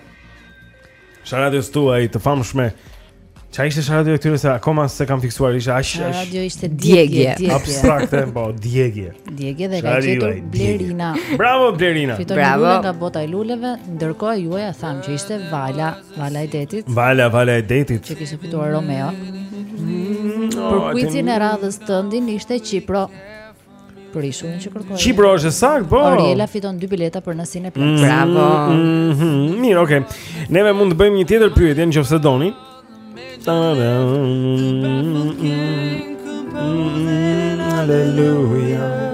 Sharadios tuaj të famshme. Çfarë ishte Sharadio e këtyre se akoma s'e kam fiksuar, ishte aq aq. Radio ishte djegje, djegje. Abstrakte, po, djegje. Djegje dhe ka gjetur Blerina. Bravo Blerina. Fiton Bravo. nga bota e luleve, ndërkohë juaja thamë që ishte Vala. Vala e detit. Vala, vala e detit. Që kishte fituar Romeo. Mm, oh, Për kuicin e radhës tëndin ishte Qipro. Për ishullin që kërkoj. Qipro është e saktë, po. Oriela fiton dy bileta për nasin e plan. Mm, Bravo. Mm -hmm. Mirë, okay. Neve mund të bëjmë një tjetër pyetje nëse doni. Hallelujah.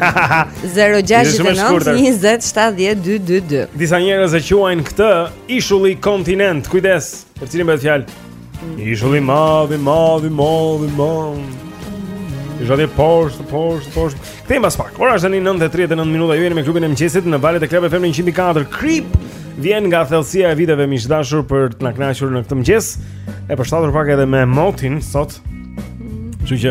0-6-9-20-70-2-2-2 Disa njerëz e quajnë këtë ishulli kontinent Kujdes, për cilin bëhet fjalë Ishulli i madh, i madh, i madh, i madh Është atje poshtë, poshtë, poshtë Kthehemi pas pak, ora është 9 e 39 minuta Ju jeni me klubin e mëngjesit në valët e Club FM 104 Creep Vjen nga thellësia e viteve miq të dashur për të na kënaqur në këtë mëngjes E përshtatur pak edhe me motin, sot Kështu që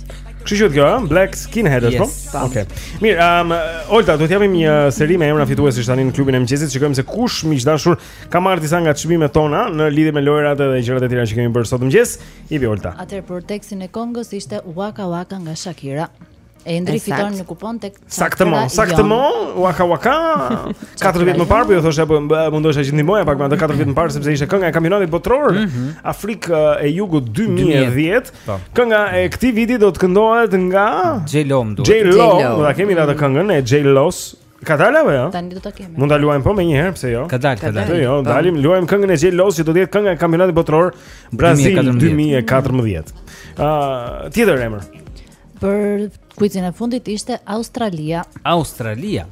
Kështu që kjo, ëh, Black Skinhead është po? Yes, po. Okej. Mirë, ehm, um, Olta, do të japim një seri me emra fituesish tani në klubin e mëngjesit. Shikojmë se kush miq të dashur ka marrë disa nga çmimet tona në lidhje me lojërat edhe gjërat e tjera që kemi bërë sot në mëngjes. I vi Olta. Atëherë për tekstin e këngës ishte Waka Waka nga Shakira. Endri fiton një kupon tek Saktë mo, saktë mo, waka waka. 4 vjet më parë po ju thosha po mundohesha t'ju ndihmoja pak me ato 4 vjet më parë sepse ishte kënga e kampionatit botëror mm -hmm. Afrikë e Jugut 2010. Po. Kënga e këtij viti do të këndohet nga J-Lo, duhet. J-Lo, do ta kemi atë këngën e J-Lo's Ka dalë apo jo? Tani do ta kemi. Mund ta luajmë po menjë herë, pse jo? Ka dalë, ka dalë. Jo, po. dalim, luajmë këngën e J-Lo's që do të jetë kënga e kampionatit botëror Brazil 2014. Ëh, uh, tjetër emër. Për kuicin e fundit ishte Australia. Australia.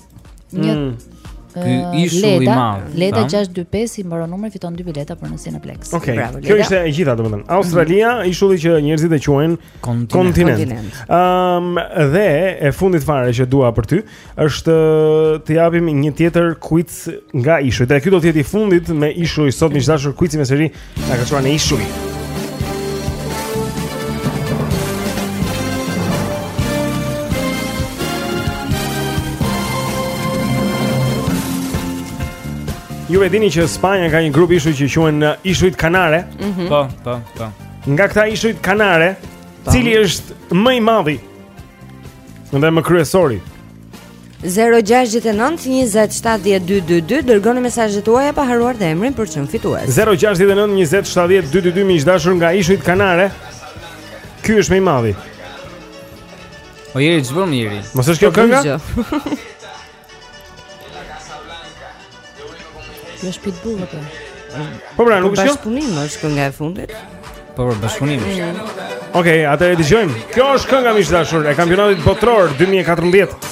Një mm. Ky ishull i madh. Leda 625 i mbaron numri fiton dy bileta për në Cineplexx. Okay. Bravo. Kjo ishte e gjitha domethënë. Australia mm. ishulli që njerëzit e quajnë kontinent. Ëm um, dhe e fundit fare që dua për ty është të japim një tjetër quiz nga ishujt. Dhe ky do të jetë i fundit me ishuj sot miq të dashur quizi me seri na ka çuar në ishuj. Ju e dini që Spanja ka një grup ishuj që quhen uh, ishujt Kanare. Mhm. Po, po, po. Nga këta ishujt Kanare, cili është më i madhi Dhe më kryesori. 0692070222 dërgoni mesazhet tuaja pa harruar dhe emrin për çdo fitues. 0692070222 miq të dashur nga ishujt Kanare. Ky është më i madhi. O jeri ç'bën jeri? Mos është kjo po, kënga? Kjo është pitbull apo? Po pra, nuk është kjo? Bashkëpunim është kënga e fundit. Po për bashkëpunim. Mm. Okej, okay, atëherë e dëgjojmë. Kjo është kënga miq të dashur e kampionatit botëror 2014.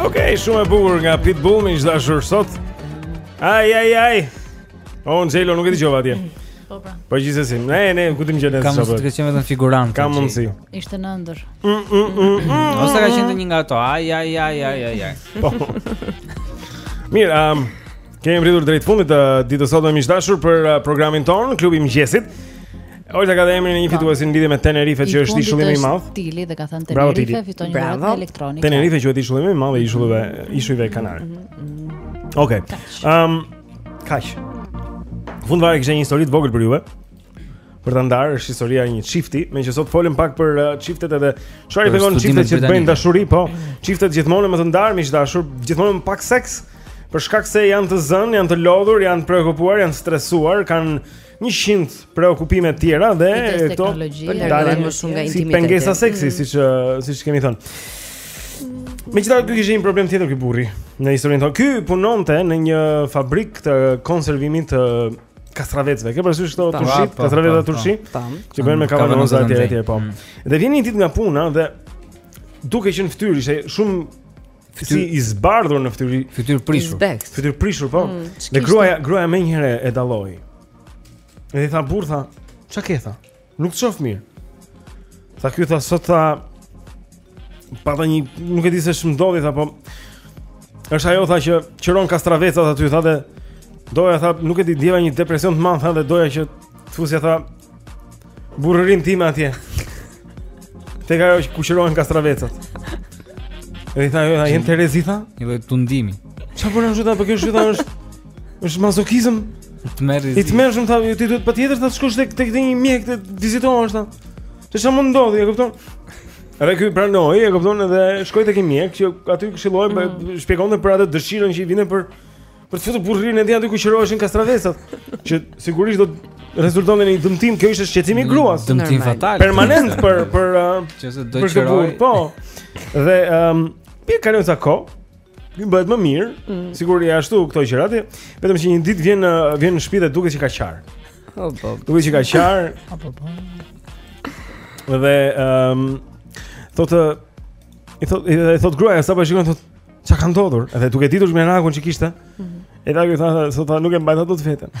Ok, shumë e bukur nga Pitbull miq të dashur sot Aj, aj, aj Po, J-Lo, nuk e dëgjova atje Po, pra Po, gjithsesi, ne, ne, ku ti më gjenet Ka mundësi të ketë qenë vetëm figurant Ka mundësi Ishte në ëndërr mm, mm, mm, Ose ka qenë te një nga ato, aj, aj, aj, aj, aj, aj Po Mirë, um, Kemi mbërritur drejt fundit të uh, ditës sot miq të dashur për uh, programin tonë, klubi i mëngjesit. Olta ka dhe emrin e një fituesi në lidhje me Tenerife që është ishulli më i madh. Tili dhe ka thënë Tenerife fiton një lojë elektronike. Tenerife quhet ishulli më i madh i ishulleve, ishujve Kanare. Mhm, mhm. Okej. Ehm, kaq. Fund fare kisha një histori të vogël për juve. Për ta ndarë është historia e një çifti, meqë sot folëm pak për uh, çiftet edhe çfarë i po tregojnë studimet çiftet që të bëjnë britanike. dashuri, po. Çiftet gjithmonë më të ndarë, miq të dashur, gjithmonë më pak seks, për shkak se janë të zënë, janë të lodhur, janë të preokupuar, janë të stresuar, kanë 100 preokupime të tjera dhe Kujdes këto teknologji, Po, largohen dalin më shumë nga intimiteti. si pengesa seksi, siç uh, siç kemi thënë. Megjithatë ky kishte një problem tjetër ky burri në historinë tonë. Ky punonte në një fabrikë të konservimit të kastravecëve. Ke parasysh këto turshitë, kastraveca turshi? Tam. Që bëhen me kavanoza etj etj po. Mm. Dhe vjen një ditë nga puna dhe duke qenë fytyrë ishte shumë fytyr, si i zbardhur në fytyrë, fytyrë prishur. Fytyrë prishur po. Mm, dhe gruaja, gruaja më njëherë e dalloi. Dhe i tha burrë tha, "Ça ke tha?" Nuk të shof mirë Tha ky tha sot tha Pa tha një Nuk e di se ç'më ndodhi tha po është ajo tha që Qëron kastravecat aty tha dhe Doja tha nuk e di ndjeva një depresion të madh tha dhe doja që Të fusja tha Burrërinë time atje Tek ajo ku qërohen kastravecat Edhe i tha jo, tha, je në terezi, tha? Një lloj tundimi Qa përna po shqyta, për po kjo shqyta është Është mazokizëm. Të merr rrezik. Ti të meta shumë tani, ti duhet patjetër të shkosh tek tek një mjek të vizitohesh tha. Se çfarë mund të ndodhë, e kupton? Edhe ky pranoi, e kupton edhe shkoi tek një mjek që e këshilloi, mm. shpjegonte për atë dëshirën që i vinte për për të futur burrërinë e tij aty ku qëroheshin kastravecat, që sigurisht do të rezultonte në një dëmtim, kjo ishte shqetësimi i mm, gruas. Dëmtim fatal. Permanent për për uh, që se do ta qërojë. Po. Dhe ëm um, pasi kalon ca kohë, Ky bëhet më mirë, mm. sikur i ashtu këto gjërat, vetëm që një ditë vjen vjen në shtëpi dhe duket që ka qarë. Po po. Duket që ka qarë. Po po po. Dhe ehm um, thotë i thotë i thotë gruaja sapo e shikon thotë çka ka ndodhur, edhe duke ditur merakun që kishte. Mm. Edhe ai thotë thotë nuk e mbajta dot veten.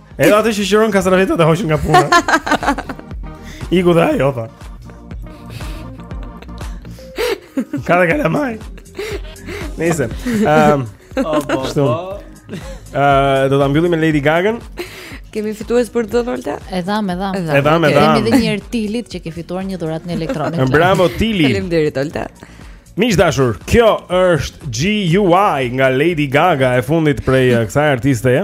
Edhe atë që qëron kastravecat e hoqën nga puna. Iku dhe ajo tha. Ka dhe kala maj. Nëse. Ehm. Kështu. Ëh, do ta mbyllim me Lady Gaga. Kemi fitues për të dhënë Olta? E dham, e dham. E dham, e dham. Kemi edhe një Tilit që ke fituar një dhuratë në Elektronik. Bravo Tili. Faleminderit Olta. Miq të dashur, kjo është GUI nga Lady Gaga e fundit prej eh, kësaj artisteje.